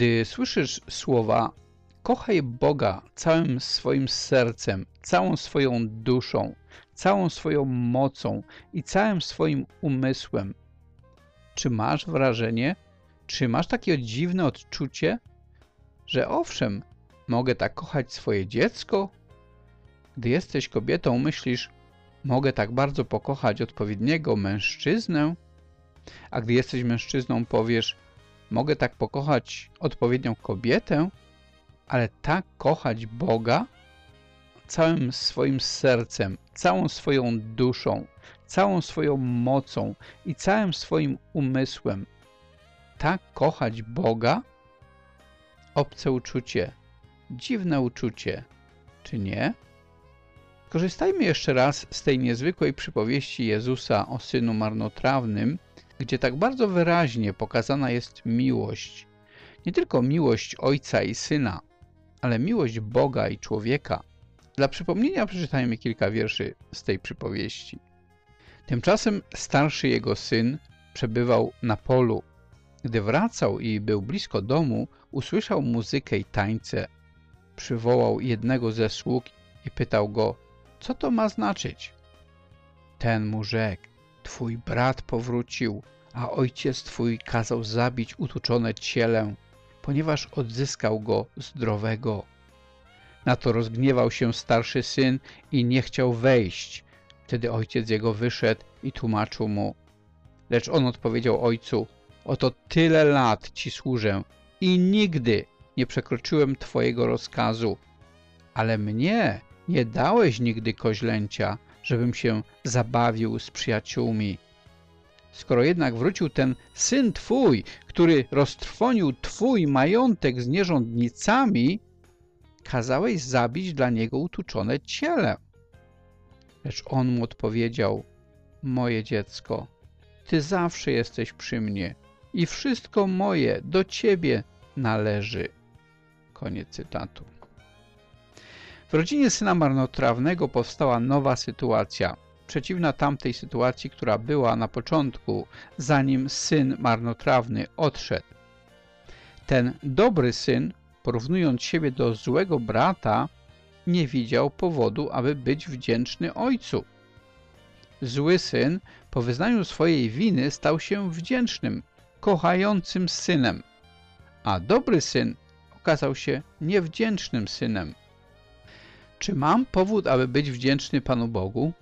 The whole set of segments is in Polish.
Gdy słyszysz słowa kochaj Boga całym swoim sercem, całą swoją duszą, całą swoją mocą i całym swoim umysłem, czy masz wrażenie, czy masz takie dziwne odczucie, że owszem, mogę tak kochać swoje dziecko? Gdy jesteś kobietą, myślisz, mogę tak bardzo pokochać odpowiedniego mężczyznę? A gdy jesteś mężczyzną, powiesz, mogę tak pokochać odpowiednią kobietę? Ale tak kochać Boga? Całym swoim sercem, całą swoją duszą, całą swoją mocą i całym swoim umysłem. Tak kochać Boga? Obce uczucie, dziwne uczucie, czy nie? Korzystajmy jeszcze raz z tej niezwykłej przypowieści Jezusa o Synu Marnotrawnym, gdzie tak bardzo wyraźnie pokazana jest miłość. Nie tylko miłość Ojca i Syna, ale miłość Boga i człowieka. Dla przypomnienia przeczytajmy kilka wierszy z tej przypowieści. Tymczasem starszy jego syn przebywał na polu. Gdy wracał i był blisko domu, usłyszał muzykę i tańce. Przywołał jednego ze sług i pytał go, co to ma znaczyć? Ten mu rzekł, twój brat powrócił, a ojciec twój kazał zabić utuczone cielę, ponieważ odzyskał go zdrowego. Na to rozgniewał się starszy syn i nie chciał wejść. Wtedy ojciec jego wyszedł i tłumaczył mu. Lecz on odpowiedział ojcu, oto tyle lat ci służę i nigdy nie przekroczyłem twojego rozkazu, ale mnie nie dałeś nigdy koźlęcia, żebym się zabawił z przyjaciółmi. Skoro jednak wrócił ten syn twój, który roztrwonił twój majątek z nierządnicami, kazałeś zabić dla niego utuczone ciele. Lecz on mu odpowiedział, moje dziecko, ty zawsze jesteś przy mnie i wszystko moje do ciebie należy. Koniec cytatu. W rodzinie syna marnotrawnego powstała nowa sytuacja, przeciwna tamtej sytuacji, która była na początku, zanim syn marnotrawny odszedł. Ten dobry syn, porównując siebie do złego brata, nie widział powodu, aby być wdzięczny ojcu. Zły syn, po wyznaniu swojej winy, stał się wdzięcznym, kochającym synem, a dobry syn okazał się niewdzięcznym synem. Czy mam powód, aby być wdzięczny Panu Bogu?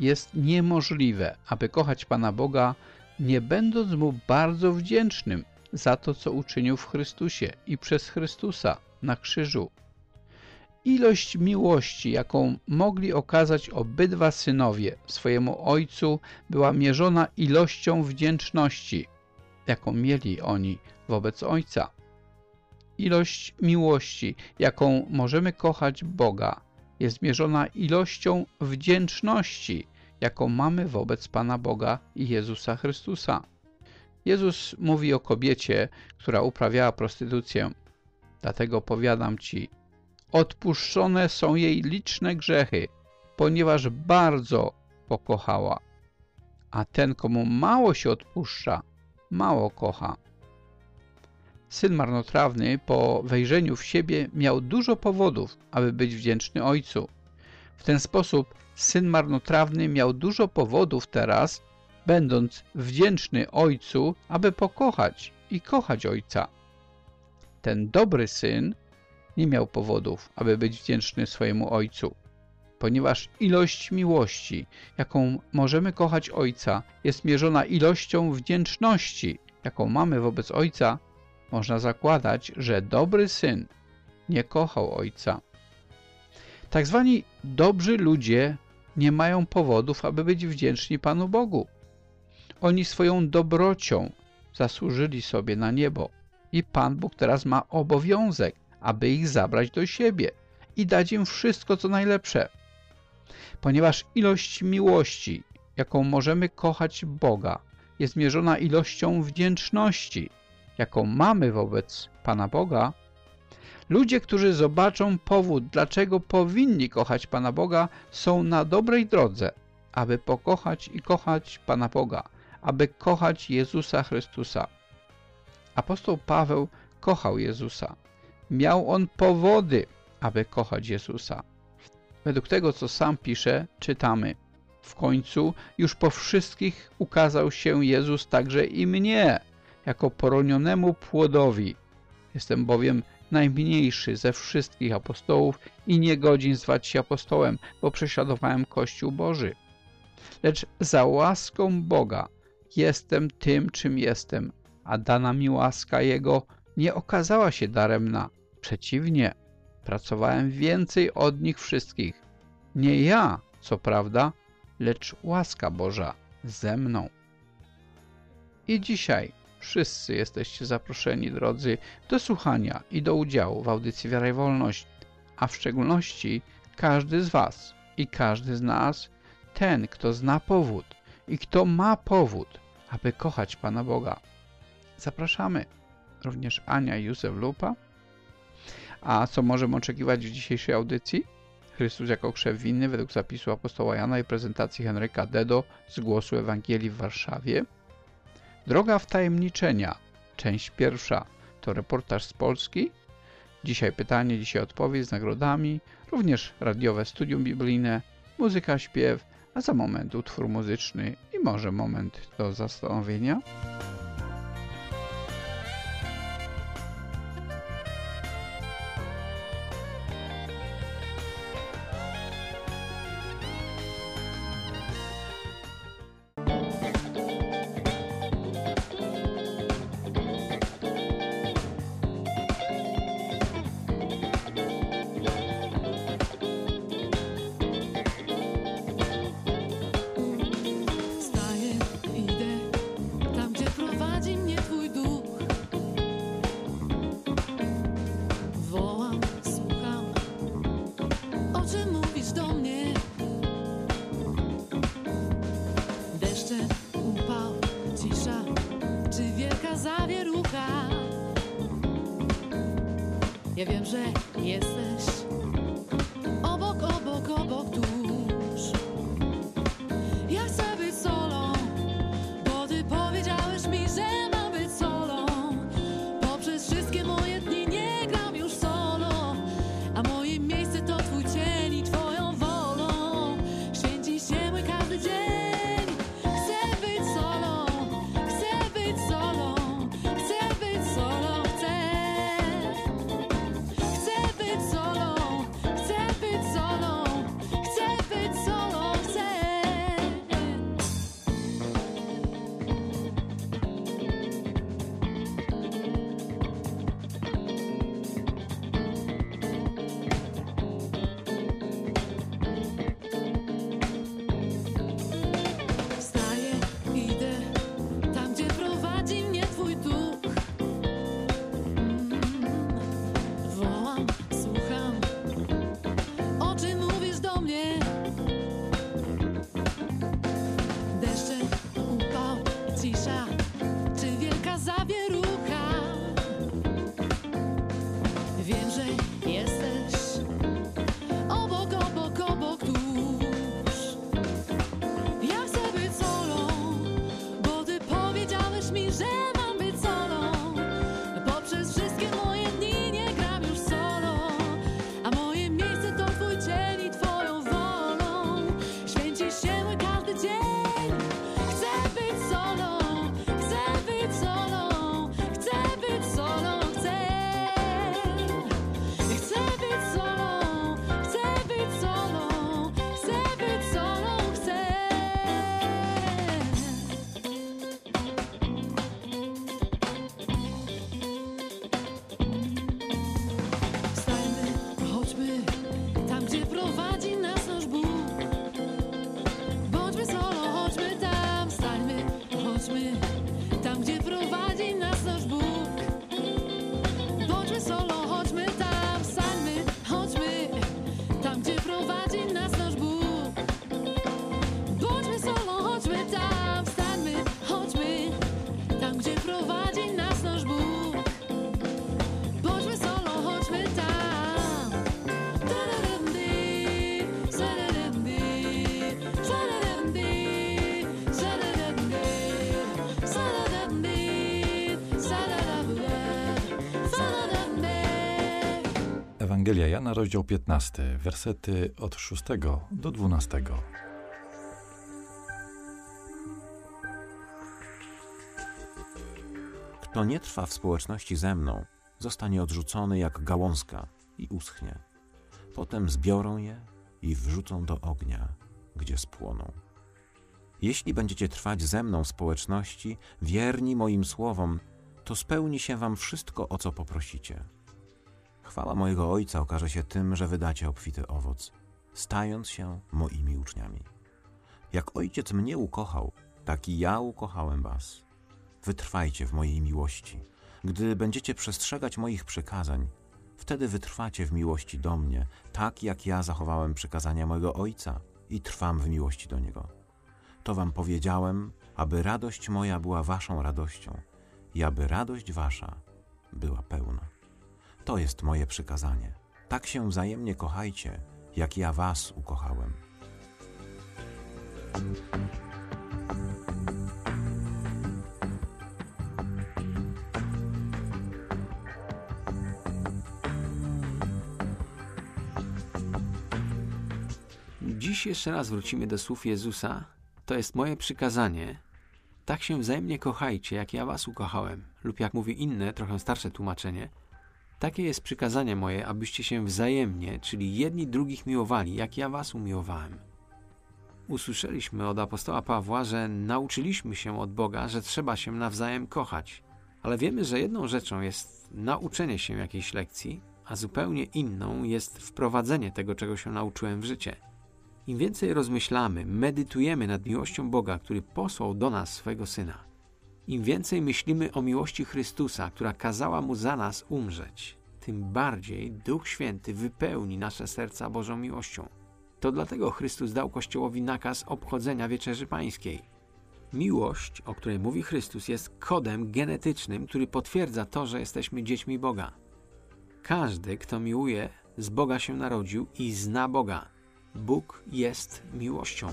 Jest niemożliwe, aby kochać Pana Boga, nie będąc Mu bardzo wdzięcznym za to, co uczynił w Chrystusie i przez Chrystusa na krzyżu. Ilość miłości, jaką mogli okazać obydwa synowie swojemu ojcu, była mierzona ilością wdzięczności, jaką mieli oni wobec ojca ilość miłości, jaką możemy kochać Boga, jest mierzona ilością wdzięczności, jaką mamy wobec Pana Boga i Jezusa Chrystusa. Jezus mówi o kobiecie, która uprawiała prostytucję. Dlatego powiadam Ci, odpuszczone są jej liczne grzechy, ponieważ bardzo pokochała. A ten, komu mało się odpuszcza, mało kocha. Syn marnotrawny po wejrzeniu w siebie miał dużo powodów, aby być wdzięczny ojcu. W ten sposób syn marnotrawny miał dużo powodów teraz, będąc wdzięczny ojcu, aby pokochać i kochać ojca. Ten dobry syn nie miał powodów, aby być wdzięczny swojemu ojcu, ponieważ ilość miłości, jaką możemy kochać ojca, jest mierzona ilością wdzięczności, jaką mamy wobec ojca, można zakładać, że dobry syn nie kochał ojca. Tak zwani dobrzy ludzie nie mają powodów, aby być wdzięczni Panu Bogu. Oni swoją dobrocią zasłużyli sobie na niebo i Pan Bóg teraz ma obowiązek, aby ich zabrać do siebie i dać im wszystko, co najlepsze. Ponieważ ilość miłości, jaką możemy kochać Boga, jest mierzona ilością wdzięczności, jaką mamy wobec Pana Boga, ludzie, którzy zobaczą powód, dlaczego powinni kochać Pana Boga, są na dobrej drodze, aby pokochać i kochać Pana Boga, aby kochać Jezusa Chrystusa. Apostoł Paweł kochał Jezusa. Miał on powody, aby kochać Jezusa. Według tego, co sam pisze, czytamy. W końcu już po wszystkich ukazał się Jezus także i mnie, jako poronionemu płodowi. Jestem bowiem najmniejszy ze wszystkich apostołów i nie godzin zwać się apostołem, bo prześladowałem Kościół Boży. Lecz za łaską Boga jestem tym, czym jestem, a dana mi łaska Jego nie okazała się daremna. Przeciwnie, pracowałem więcej od nich wszystkich. Nie ja, co prawda, lecz łaska Boża ze mną. I dzisiaj wszyscy jesteście zaproszeni, drodzy, do słuchania i do udziału w audycji Wiara i Wolność, a w szczególności każdy z Was i każdy z nas, ten, kto zna powód i kto ma powód, aby kochać Pana Boga. Zapraszamy również Ania i Józef Lupa. A co możemy oczekiwać w dzisiejszej audycji? Chrystus jako krzew winny według zapisu apostoła Jana i prezentacji Henryka Dedo z głosu Ewangelii w Warszawie. Droga wtajemniczenia, część pierwsza, to reportaż z Polski. Dzisiaj pytanie, dzisiaj odpowiedź z nagrodami, również radiowe studium biblijne, muzyka, śpiew, a za moment utwór muzyczny i może moment do zastanowienia. Solo Ewangelia Jana, rozdział 15, wersety od 6 do 12. Kto nie trwa w społeczności ze mną, zostanie odrzucony jak gałązka i uschnie. Potem zbiorą je i wrzucą do ognia, gdzie spłoną. Jeśli będziecie trwać ze mną w społeczności, wierni moim słowom, to spełni się wam wszystko, o co poprosicie. Chwała mojego Ojca okaże się tym, że wydacie obfity owoc, stając się moimi uczniami. Jak Ojciec mnie ukochał, tak i ja ukochałem was. Wytrwajcie w mojej miłości. Gdy będziecie przestrzegać moich przykazań, wtedy wytrwacie w miłości do mnie, tak jak ja zachowałem przykazania mojego Ojca i trwam w miłości do Niego. To wam powiedziałem, aby radość moja była waszą radością i aby radość wasza była pełna. To jest moje przykazanie. Tak się wzajemnie kochajcie, jak ja was ukochałem. Dziś jeszcze raz wrócimy do słów Jezusa. To jest moje przykazanie. Tak się wzajemnie kochajcie, jak ja was ukochałem. Lub jak mówi inne, trochę starsze tłumaczenie. Takie jest przykazanie moje, abyście się wzajemnie, czyli jedni drugich miłowali, jak ja was umiłowałem. Usłyszeliśmy od apostoła Pawła, że nauczyliśmy się od Boga, że trzeba się nawzajem kochać. Ale wiemy, że jedną rzeczą jest nauczenie się jakiejś lekcji, a zupełnie inną jest wprowadzenie tego, czego się nauczyłem w życie. Im więcej rozmyślamy, medytujemy nad miłością Boga, który posłał do nas swojego Syna, im więcej myślimy o miłości Chrystusa, która kazała Mu za nas umrzeć, tym bardziej Duch Święty wypełni nasze serca Bożą miłością. To dlatego Chrystus dał Kościołowi nakaz obchodzenia Wieczerzy Pańskiej. Miłość, o której mówi Chrystus, jest kodem genetycznym, który potwierdza to, że jesteśmy dziećmi Boga. Każdy, kto miłuje, z Boga się narodził i zna Boga. Bóg jest miłością.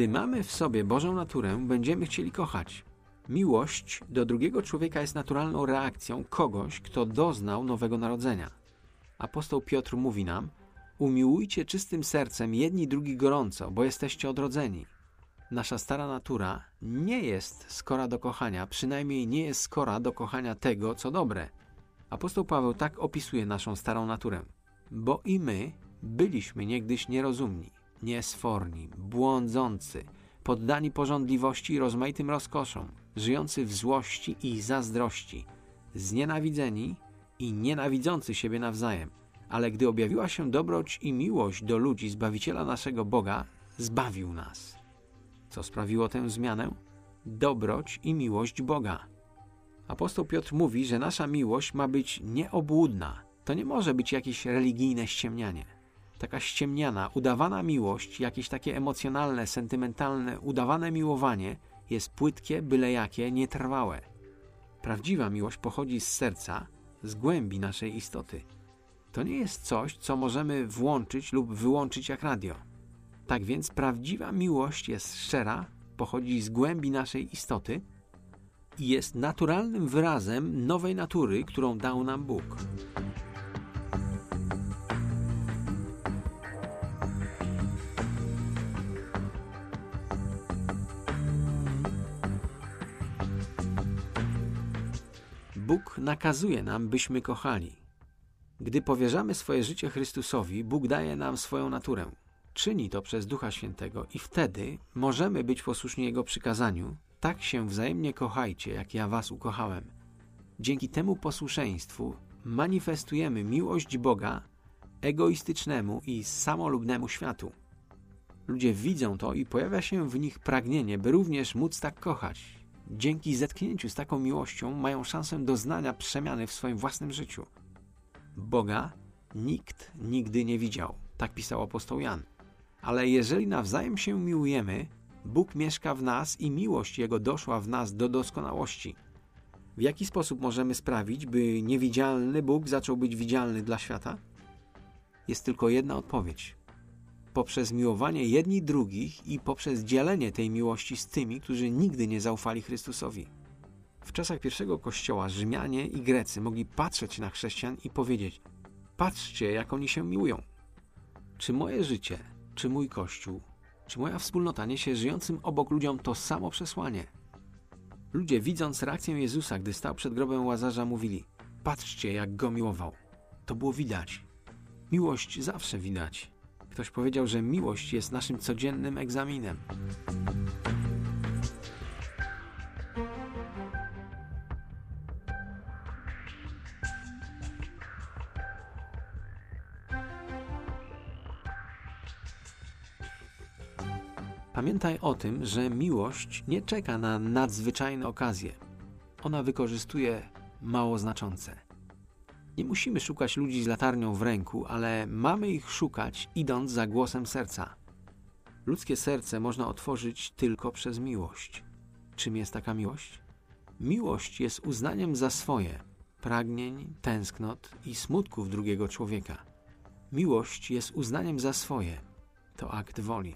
Gdy mamy w sobie Bożą naturę, będziemy chcieli kochać. Miłość do drugiego człowieka jest naturalną reakcją kogoś, kto doznał nowego narodzenia. Apostoł Piotr mówi nam: Umiłujcie czystym sercem jedni drugi gorąco, bo jesteście odrodzeni. Nasza stara natura nie jest skora do kochania, przynajmniej nie jest skora do kochania tego, co dobre. Apostoł Paweł tak opisuje naszą starą naturę. Bo i my byliśmy niegdyś nierozumni, niesforni, błądzący, poddani porządliwości i rozmaitym rozkoszom, żyjący w złości i zazdrości, znienawidzeni i nienawidzący siebie nawzajem. Ale gdy objawiła się dobroć i miłość do ludzi Zbawiciela naszego Boga, zbawił nas. Co sprawiło tę zmianę? Dobroć i miłość Boga. Apostoł Piotr mówi, że nasza miłość ma być nieobłudna. To nie może być jakieś religijne ściemnianie. Taka ściemniana, udawana miłość, jakieś takie emocjonalne, sentymentalne, udawane miłowanie jest płytkie, byle jakie, nietrwałe. Prawdziwa miłość pochodzi z serca, z głębi naszej istoty. To nie jest coś, co możemy włączyć lub wyłączyć jak radio. Tak więc prawdziwa miłość jest szczera, pochodzi z głębi naszej istoty i jest naturalnym wyrazem nowej natury, którą dał nam Bóg. Bóg nakazuje nam, byśmy kochali. Gdy powierzamy swoje życie Chrystusowi, Bóg daje nam swoją naturę. Czyni to przez Ducha Świętego i wtedy możemy być posłuszni Jego przykazaniu. Tak się wzajemnie kochajcie, jak ja was ukochałem. Dzięki temu posłuszeństwu manifestujemy miłość Boga egoistycznemu i samolubnemu światu. Ludzie widzą to i pojawia się w nich pragnienie, by również móc tak kochać. Dzięki zetknięciu z taką miłością mają szansę doznania przemiany w swoim własnym życiu. Boga nikt nigdy nie widział, tak pisał apostoł Jan. Ale jeżeli nawzajem się miłujemy, Bóg mieszka w nas i miłość Jego doszła w nas do doskonałości. W jaki sposób możemy sprawić, by niewidzialny Bóg zaczął być widzialny dla świata? Jest tylko jedna odpowiedź. Poprzez miłowanie jedni drugich i poprzez dzielenie tej miłości z tymi, którzy nigdy nie zaufali Chrystusowi. W czasach pierwszego kościoła Rzymianie i Grecy mogli patrzeć na chrześcijan i powiedzieć: Patrzcie, jak oni się miłują. Czy moje życie, czy mój kościół, czy moja wspólnota niesie żyjącym obok ludziom to samo przesłanie? Ludzie, widząc reakcję Jezusa, gdy stał przed grobem łazarza, mówili: Patrzcie, jak go miłował. To było widać. Miłość zawsze widać. Ktoś powiedział, że miłość jest naszym codziennym egzaminem. Pamiętaj o tym, że miłość nie czeka na nadzwyczajne okazje. Ona wykorzystuje mało znaczące. Nie musimy szukać ludzi z latarnią w ręku, ale mamy ich szukać, idąc za głosem serca. Ludzkie serce można otworzyć tylko przez miłość. Czym jest taka miłość? Miłość jest uznaniem za swoje pragnień, tęsknot i smutków drugiego człowieka. Miłość jest uznaniem za swoje. To akt woli.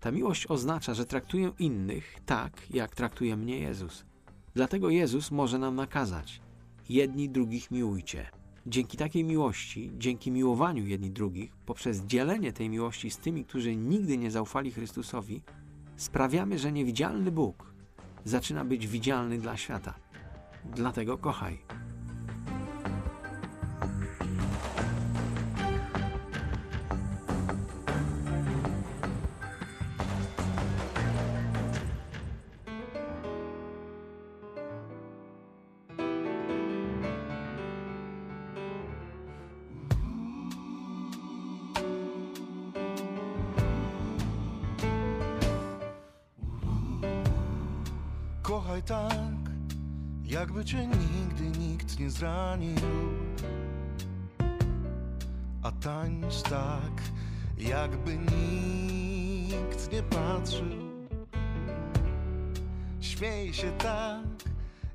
Ta miłość oznacza, że traktuję innych tak, jak traktuje mnie Jezus. Dlatego Jezus może nam nakazać: jedni drugich miłujcie. Dzięki takiej miłości, dzięki miłowaniu jedni drugich, poprzez dzielenie tej miłości z tymi, którzy nigdy nie zaufali Chrystusowi, sprawiamy, że niewidzialny Bóg zaczyna być widzialny dla świata. Dlatego kochaj.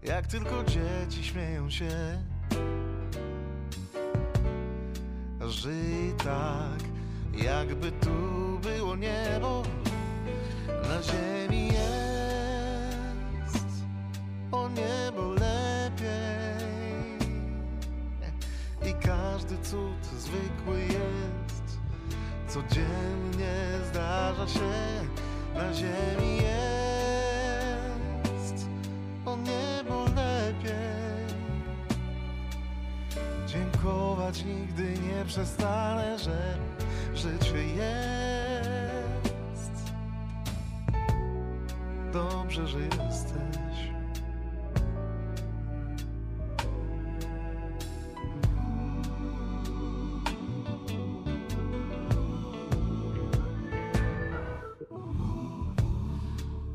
Jak tylko dzieci śmieją się. Żyj tak, jakby tu było niebo. Na ziemi jest o niebo lepiej. I każdy cud zwykły jest. Codziennie zdarza się na ziemi jest nigdy nie przestanę że życie jest dobrze, że jesteś.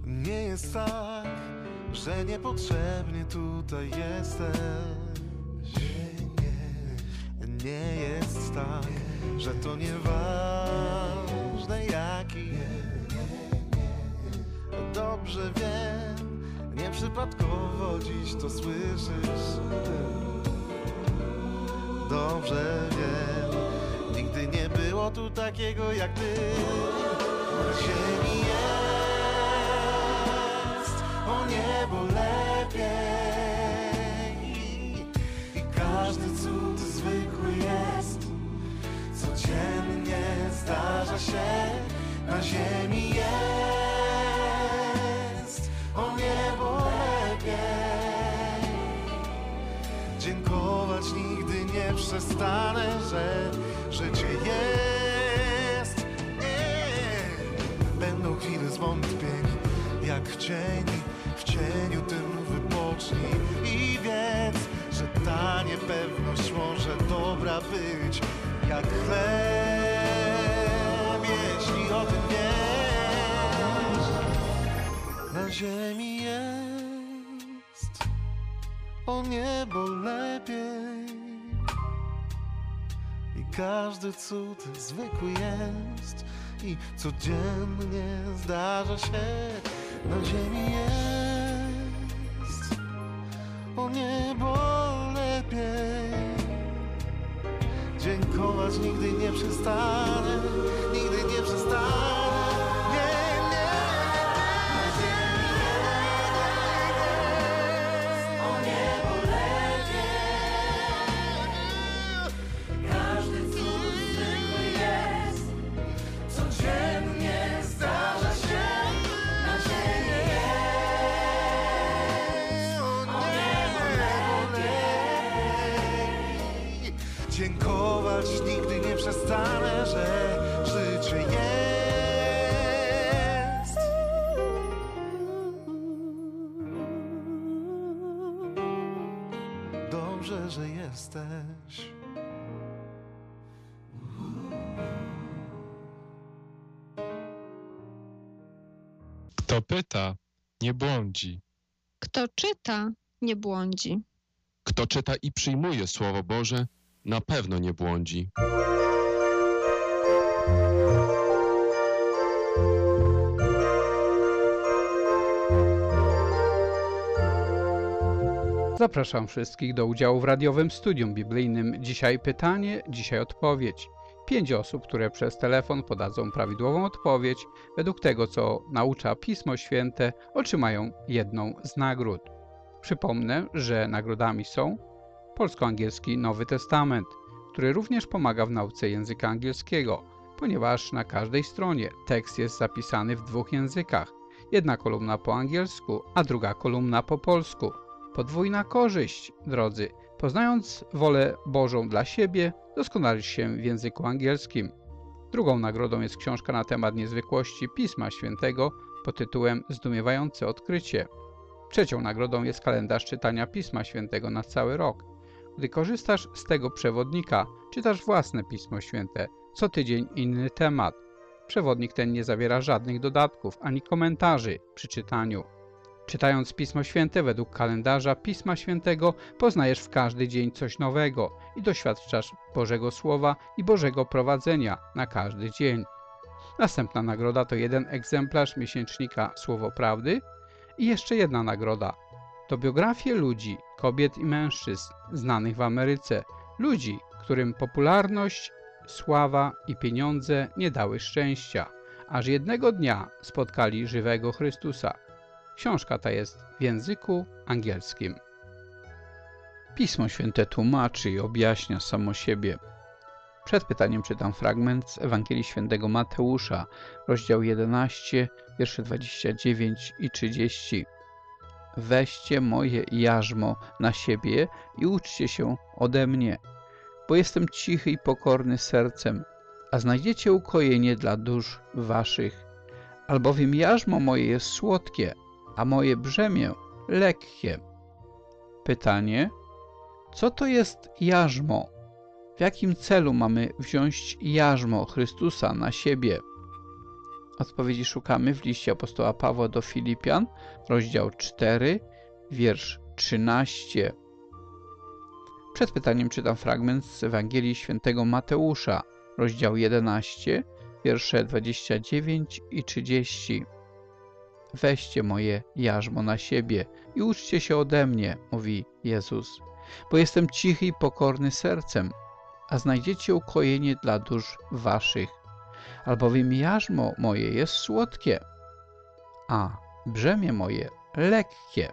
Nie jest tak, że niepotrzebnie tutaj jesteś. To nieważne jaki Dobrze wiem, nieprzypadkowo dziś to słyszysz. Dobrze wiem, nigdy nie było tu takiego jak ty. Ziemi jest o niebo lepiej na ziemi jest o niebo lepiej. Dziękować nigdy nie przestanę, że życie jest. Będą chwile zwątpień, jak w niebo lepiej. I każdy cud zwykły jest i codziennie zdarza się na ziemi jest że jesteś. Kto pyta, nie błądzi. Kto czyta, nie błądzi. Kto czyta i przyjmuje Słowo Boże, na pewno nie błądzi. Zapraszam wszystkich do udziału w radiowym studium biblijnym. Dzisiaj pytanie, dzisiaj odpowiedź. Pięć osób, które przez telefon podadzą prawidłową odpowiedź według tego, co naucza Pismo Święte, otrzymają jedną z nagród. Przypomnę, że nagrodami są polsko-angielski Nowy Testament, który również pomaga w nauce języka angielskiego, ponieważ na każdej stronie tekst jest zapisany w dwóch językach. Jedna kolumna po angielsku, a druga kolumna po polsku. Podwójna korzyść, drodzy. Poznając wolę Bożą dla siebie, doskonalisz się w języku angielskim. Drugą nagrodą jest książka na temat niezwykłości Pisma Świętego pod tytułem Zdumiewające odkrycie. Trzecią nagrodą jest kalendarz czytania Pisma Świętego na cały rok. Gdy korzystasz z tego przewodnika, czytasz własne Pismo Święte, co tydzień inny temat. Przewodnik ten nie zawiera żadnych dodatków ani komentarzy przy czytaniu. Czytając Pismo Święte według kalendarza Pisma Świętego, poznajesz w każdy dzień coś nowego i doświadczasz Bożego Słowa i Bożego prowadzenia na każdy dzień. Następna nagroda to jeden egzemplarz miesięcznika Słowo Prawdy i jeszcze jedna nagroda. To biografie ludzi, kobiet i mężczyzn znanych w Ameryce, ludzi, którym popularność, sława i pieniądze nie dały szczęścia, aż jednego dnia spotkali żywego Chrystusa. Książka ta jest w języku angielskim. Pismo Święte tłumaczy i objaśnia samo siebie. Przed pytaniem czytam fragment z Ewangelii Świętego Mateusza, rozdział 11, wiersze 29 i 30. Weźcie moje jarzmo na siebie i uczcie się ode mnie, bo jestem cichy i pokorny sercem, a znajdziecie ukojenie dla dusz waszych. Albowiem jarzmo moje jest słodkie, a moje brzemię lekkie. Pytanie: co to jest jarzmo? W jakim celu mamy wziąć jarzmo Chrystusa na siebie? Odpowiedzi szukamy w liście apostoła Pawła do Filipian, rozdział 4, wiersz 13. Przed pytaniem czytam fragment z Ewangelii Świętego Mateusza, rozdział 11, wiersze 29 i 30. Weźcie moje jarzmo na siebie i uczcie się ode mnie, mówi Jezus, bo jestem cichy i pokorny sercem, a znajdziecie ukojenie dla dusz waszych, albowiem jarzmo moje jest słodkie, a brzemię moje lekkie.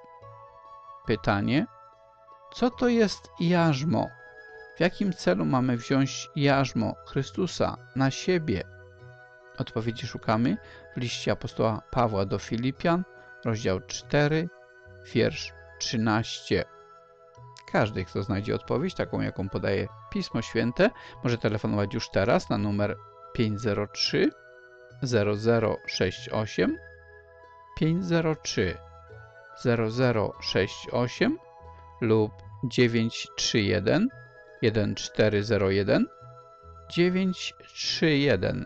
Pytanie, co to jest jarzmo? W jakim celu mamy wziąć jarzmo Chrystusa na siebie? Odpowiedzi szukamy w liście apostoła Pawła do Filipian, rozdział 4, wiersz 13. Każdy, kto znajdzie odpowiedź, taką jaką podaje Pismo Święte, może telefonować już teraz na numer 503 0068 503 0068 lub 931 1401 931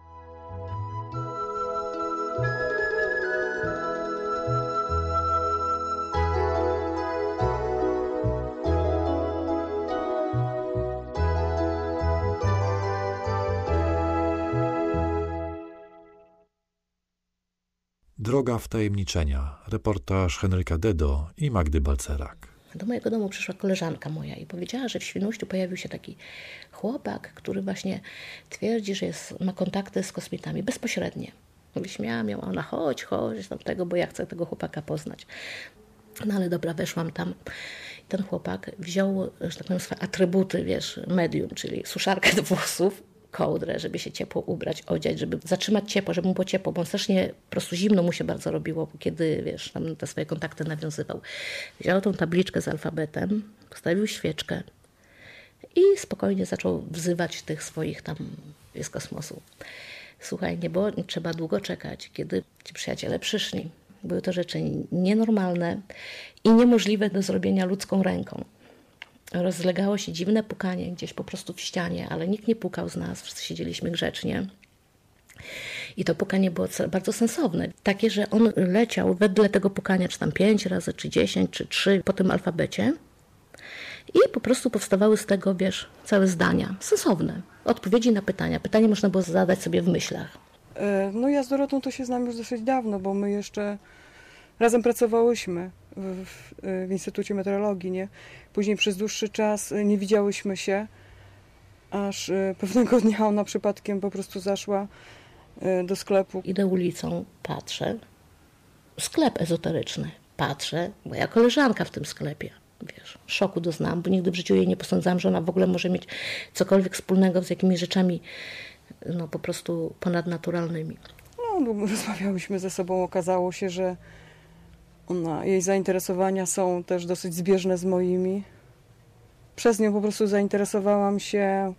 Droga wtajemniczenia. Reportaż Henryka Dedo i Magdy Balcerak. Do mojego domu przyszła koleżanka moja i powiedziała, że w Świnoujściu pojawił się taki chłopak, który właśnie twierdzi, że jest, ma kontakty z kosmitami bezpośrednie. Wyśmiałam ją, ona chodź, chodź tam tego, bo ja chcę tego chłopaka poznać. No ale dobra, weszłam tam. Ten chłopak wziął, że tak powiem, swoje atrybuty, wiesz, medium, czyli suszarkę do włosów, kołdrę, żeby się ciepło ubrać, odziać, żeby zatrzymać ciepło, żeby mu było ciepło, bo on strasznie po prostu zimno mu się bardzo robiło, kiedy, wiesz, tam te swoje kontakty nawiązywał. Wziął tą tabliczkę z alfabetem, postawił świeczkę i spokojnie zaczął wzywać tych swoich tam z kosmosu. Słuchaj, nie było trzeba długo czekać, kiedy ci przyjaciele przyszli. Były to rzeczy nienormalne i niemożliwe do zrobienia ludzką ręką. Rozlegało się dziwne pukanie gdzieś po prostu w ścianie, ale nikt nie pukał z nas, wszyscy siedzieliśmy grzecznie. I to pukanie było bardzo sensowne. Takie, że on leciał wedle tego pukania, czy tam pięć razy, czy dziesięć, czy trzy po tym alfabecie. I po prostu powstawały z tego, wiesz, całe zdania sensowne. Odpowiedzi na pytania. Pytanie można było zadać sobie w myślach. E, no ja z Dorotą to się znam już dosyć dawno, bo my jeszcze razem pracowałyśmy w, w, Instytucie Meteorologii, nie? Później przez dłuższy czas nie widziałyśmy się, aż e, pewnego dnia ona przypadkiem po prostu zaszła e, do sklepu. Idę ulicą, patrzę, sklep ezoteryczny, patrzę, moja koleżanka w tym sklepie. Wiesz, szoku doznałam, bo nigdy w życiu jej nie posądzałam, że ona w ogóle może mieć cokolwiek wspólnego z jakimiś rzeczami no, po prostu ponadnaturalnymi. No, rozmawiałyśmy ze sobą, okazało się, że ona, jej zainteresowania są też dosyć zbieżne z moimi. Przez nią po prostu zainteresowałam się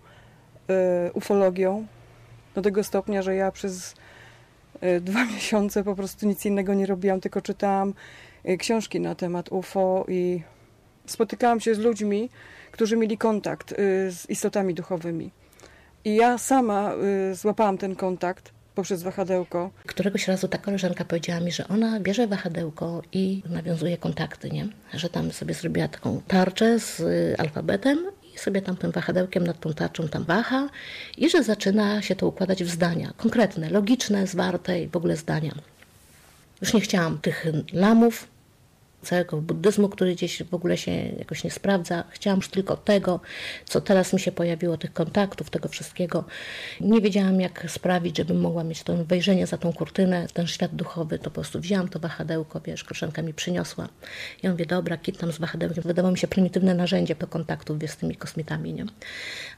y, ufologią do tego stopnia, że ja przez y, dwa miesiące po prostu nic innego nie robiłam, tylko czytałam y, książki na temat UFO i spotykałam się z ludźmi, którzy mieli kontakt z istotami duchowymi. I ja sama złapałam ten kontakt poprzez wahadełko. Któregoś razu ta koleżanka powiedziała mi, że ona bierze wahadełko i nawiązuje kontakty, nie? Że tam sobie zrobiła taką tarczę z y, alfabetem i sobie tam tym wahadełkiem nad tą tarczą tam waha i że zaczyna się to układać w zdania konkretne, logiczne, zwarte i w ogóle zdania. Już nie chciałam tych lamów, całego buddyzmu, który gdzieś w ogóle się jakoś nie sprawdza. Chciałam już tylko tego, co teraz mi się pojawiło, tych kontaktów, tego wszystkiego. Nie wiedziałam, jak sprawić, żebym mogła mieć to wejrzenie za tą kurtynę, ten świat duchowy. To po prostu wzięłam to wahadełko, wiesz, koleżanka mi przyniosła. Ja mówię, dobra, kit tam z wahadełkiem. Wydawało mi się prymitywne narzędzie do kontaktów z tymi kosmitami, nie?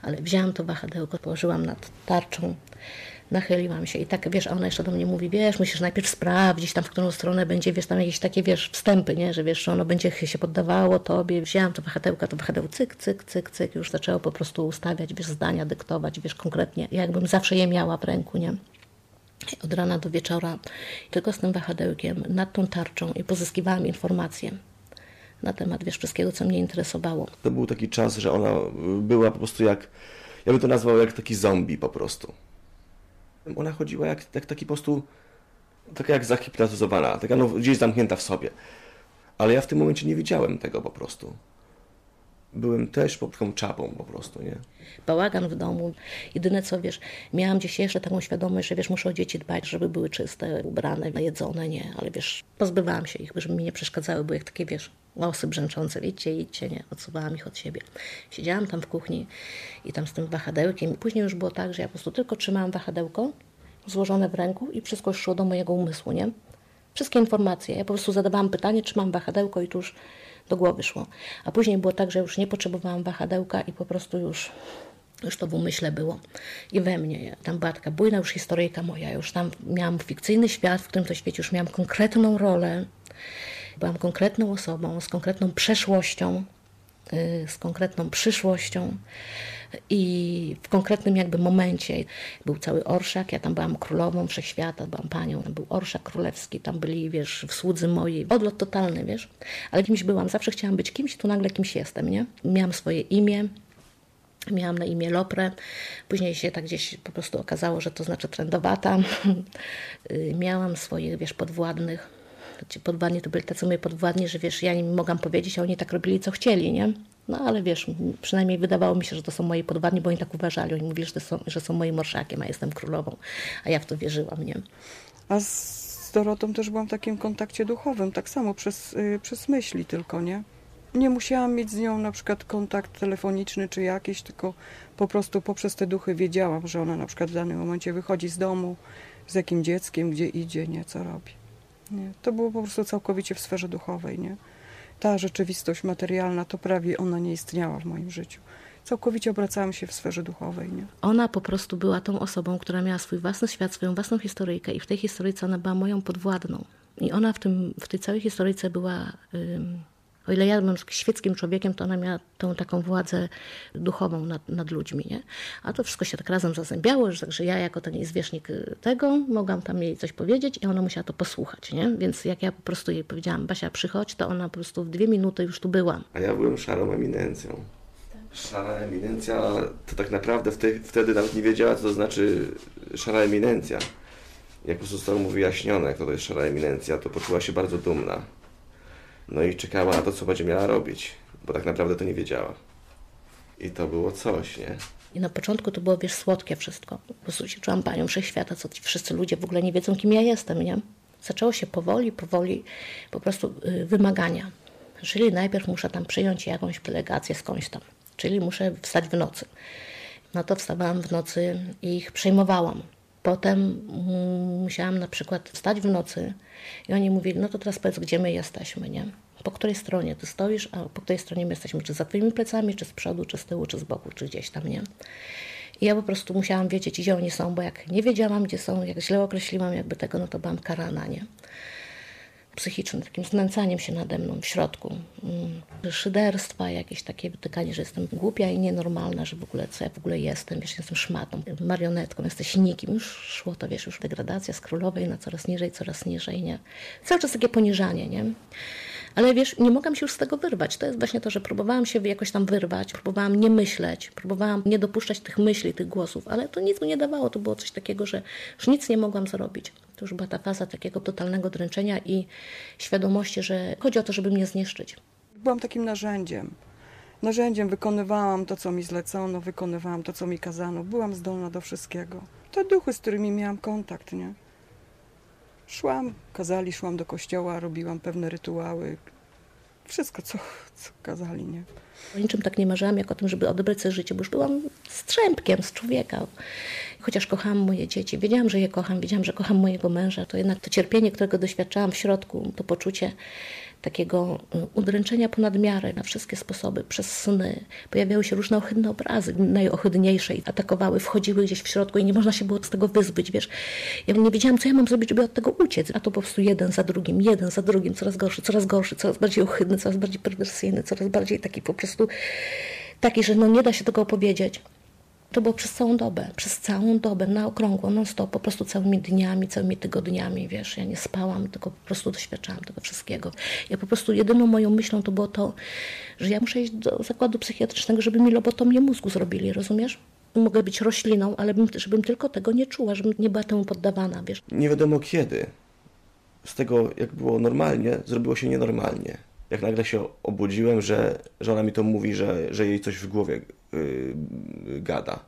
Ale wzięłam to wahadełko, położyłam nad tarczą nachyliłam się i tak, wiesz, ona jeszcze do mnie mówi, wiesz, musisz najpierw sprawdzić tam, w którą stronę będzie, wiesz, tam jakieś takie, wiesz, wstępy, nie, że wiesz, że ono będzie się poddawało tobie. Wzięłam to wahadełka, to wahadeł cyk, cyk, cyk, cyk, już zaczęło po prostu ustawiać, wiesz, zdania, dyktować, wiesz, konkretnie, jakbym zawsze je miała w ręku, nie. Od rana do wieczora, tylko z tym wahadełkiem, nad tą tarczą i pozyskiwałam informacje na temat, wiesz, wszystkiego, co mnie interesowało. To był taki czas, że ona była po prostu jak, ja bym to nazwał jak taki zombie po prostu ona chodziła jak, jak taki po prostu, taka jak zahipnotyzowana, taka no, gdzieś zamknięta w sobie. Ale ja w tym momencie nie widziałem tego po prostu. Byłem też po taką czapą po prostu, nie? Bałagan w domu. Jedyne co, wiesz, miałam gdzieś jeszcze taką świadomość, że wiesz, muszę o dzieci dbać, żeby były czyste, ubrane, najedzone, nie? Ale wiesz, pozbywałam się ich, żeby mi nie przeszkadzały, bo jak takie, wiesz, łosy brzęczące, idźcie, idźcie, nie? Odsuwałam ich od siebie. Siedziałam tam w kuchni i tam z tym wahadełkiem. Później już było tak, że ja po prostu tylko trzymałam wahadełko złożone w ręku i wszystko szło do mojego umysłu, nie? Wszystkie informacje. Ja po prostu zadawałam pytanie, czy mam wahadełko i tu już do głowy szło. A później było tak, że już nie potrzebowałam wahadełka i po prostu już już to w umyśle było i we mnie. Tam była taka bujna już historyjka moja. Już tam miałam fikcyjny świat, w którym to świecie już miałam konkretną rolę. Byłam konkretną osobą, z konkretną przeszłością, y, z konkretną przyszłością i w konkretnym jakby momencie był cały orszak, ja tam byłam królową wszechświata, byłam panią, tam był orszak królewski, tam byli, wiesz, w słudzy mojej, odlot totalny, wiesz, ale kimś byłam, zawsze chciałam być kimś, tu nagle kimś jestem, nie? Miałam swoje imię, Miałam na imię Lopre, później się tak gdzieś po prostu okazało, że to znaczy trendowata. Miałam swoich, wiesz, podwładnych. Ci podwładni to byli tacy moi podwładni, że wiesz, ja im mogłam powiedzieć, a oni tak robili, co chcieli, nie? No ale wiesz, przynajmniej wydawało mi się, że to są moi podwładni, bo oni tak uważali. Oni mówili, że, są, że są moim orszakiem, a jestem królową. A ja w to wierzyłam, nie? A z Dorotą też byłam w takim kontakcie duchowym, tak samo przez, y, przez myśli tylko, nie? Nie musiałam mieć z nią na przykład kontakt telefoniczny czy jakiś, tylko po prostu poprzez te duchy wiedziałam, że ona na przykład w danym momencie wychodzi z domu, z jakim dzieckiem, gdzie idzie, nie, co robi. Nie. To było po prostu całkowicie w sferze duchowej, nie? Ta rzeczywistość materialna, to prawie ona nie istniała w moim życiu. Całkowicie obracałam się w sferze duchowej, nie? Ona po prostu była tą osobą, która miała swój własny świat, swoją własną historyjkę i w tej historyjce ona była moją podwładną. I ona w, tym, w tej całej historyjce była... o ile ja byłem świeckim człowiekiem, to ona miała tą taką władzę duchową nad, nad ludźmi, nie? A to wszystko się tak razem zazębiało, że, że ja jako ten jej zwierzchnik y, tego mogłam tam jej coś powiedzieć i ona musiała to posłuchać, nie? Więc jak ja po prostu jej powiedziałam, Basia przychodź, to ona po prostu w dwie minuty już tu była. A ja byłem szarą eminencją. Szara eminencja to tak naprawdę wtedy, wtedy nawet nie wiedziała, co to znaczy szara eminencja. Jak po prostu zostało mu wyjaśnione, jak to jest szara eminencja, to poczuła się bardzo dumna. No i czekała na to, co będzie miała robić, bo tak naprawdę to nie wiedziała. I to było coś, nie? I na początku to było, wiesz, słodkie wszystko. Po prostu się czułam panią wszechświata, co ci wszyscy ludzie w ogóle nie wiedzą, kim ja jestem, nie? Zaczęło się powoli, powoli po prostu y, wymagania. Czyli najpierw muszę tam przyjąć jakąś delegację skądś tam. Czyli muszę wstać w nocy. No to wstawałam w nocy i ich przejmowałam. Potem musiałam na przykład wstać w nocy i oni mówili, no to teraz powiedz, gdzie my jesteśmy, nie? Po której stronie ty stoisz, a po której stronie my jesteśmy, czy za twoimi plecami, czy z przodu, czy z tyłu, czy z boku, czy gdzieś tam, nie? I ja po prostu musiałam wiedzieć, gdzie oni są, bo jak nie wiedziałam, gdzie są, jak źle określiłam jakby tego, no to byłam karana, nie? Psychicznym, takim znęcaniem się nade mną w środku. Mm, Szyderstwa, jakieś takie wytykanie, że jestem głupia i nienormalna, że w ogóle co ja w ogóle jestem, wiesz, jestem szmatą, marionetką, jesteś nikim. Już szło to, wiesz, już degradacja z królowej na coraz niżej, coraz niżej, nie? Cały czas takie poniżanie, nie? Ale wiesz, nie mogłam się już z tego wyrwać. To jest właśnie to, że próbowałam się jakoś tam wyrwać, próbowałam nie myśleć, próbowałam nie dopuszczać tych myśli, tych głosów, ale to nic mi nie dawało. To było coś takiego, że już nic nie mogłam zrobić. To już była ta faza takiego totalnego dręczenia i świadomości, że chodzi o to, żeby mnie zniszczyć. Byłam takim narzędziem. Narzędziem wykonywałam to, co mi zlecono, wykonywałam to, co mi kazano. Byłam zdolna do wszystkiego. To duchy, z którymi miałam kontakt, nie? Szłam, kazali, szłam do kościoła, robiłam pewne rytuały. Wszystko, co, co kazali, nie? O niczym tak nie marzyłam, jak o tym, żeby odebrać sobie życie, bo już byłam strzępkiem z człowieka. Chociaż kochałam moje dzieci, wiedziałam, że je kocham, wiedziałam, że kocham mojego męża, to jednak to cierpienie, którego doświadczałam w środku, to poczucie takiego y, udręczenia ponad miarę na wszystkie sposoby, przez sny. Pojawiały się różne ohydne obrazy, najohydniejsze i atakowały, wchodziły gdzieś w środku i nie można się było z tego wyzbyć, wiesz. Ja nie wiedziałam, co ja mam zrobić, żeby od tego uciec, a to po prostu jeden za drugim, jeden za drugim, coraz gorszy, coraz gorszy, coraz bardziej ohydny, coraz bardziej perwersyjny, coraz bardziej taki po prostu taki, że no nie da się tego opowiedzieć. To było przez całą dobę, przez całą dobę, na okrągło, non stop, po prostu całymi dniami, całymi tygodniami, wiesz, ja nie spałam, tylko po prostu doświadczałam tego wszystkiego. Ja po prostu jedyną moją myślą to było to, że ja muszę iść do zakładu psychiatrycznego, żeby mi lobotomię mózgu zrobili, rozumiesz? Mogę być rośliną, ale bym, żebym tylko tego nie czuła, żebym nie była temu poddawana, wiesz. Nie wiadomo kiedy. Z tego, jak było normalnie, zrobiło się nienormalnie. Jak nagle się obudziłem, że, że ona mi to mówi, że, że jej coś w głowie gada.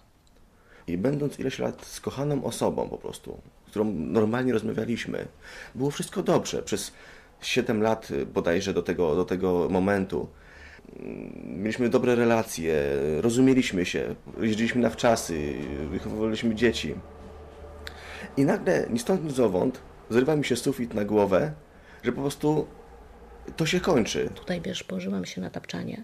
I będąc ileś lat z kochaną osobą po prostu, z którą normalnie rozmawialiśmy, było wszystko dobrze. Przez 7 lat bodajże do tego, do tego momentu mieliśmy dobre relacje, rozumieliśmy się, jeździliśmy na wczasy, wychowywaliśmy dzieci. I nagle, ni stąd, ni zowąd, zrywa mi się sufit na głowę, że po prostu to się kończy. Tutaj, wiesz, położyłam się na tapczanie,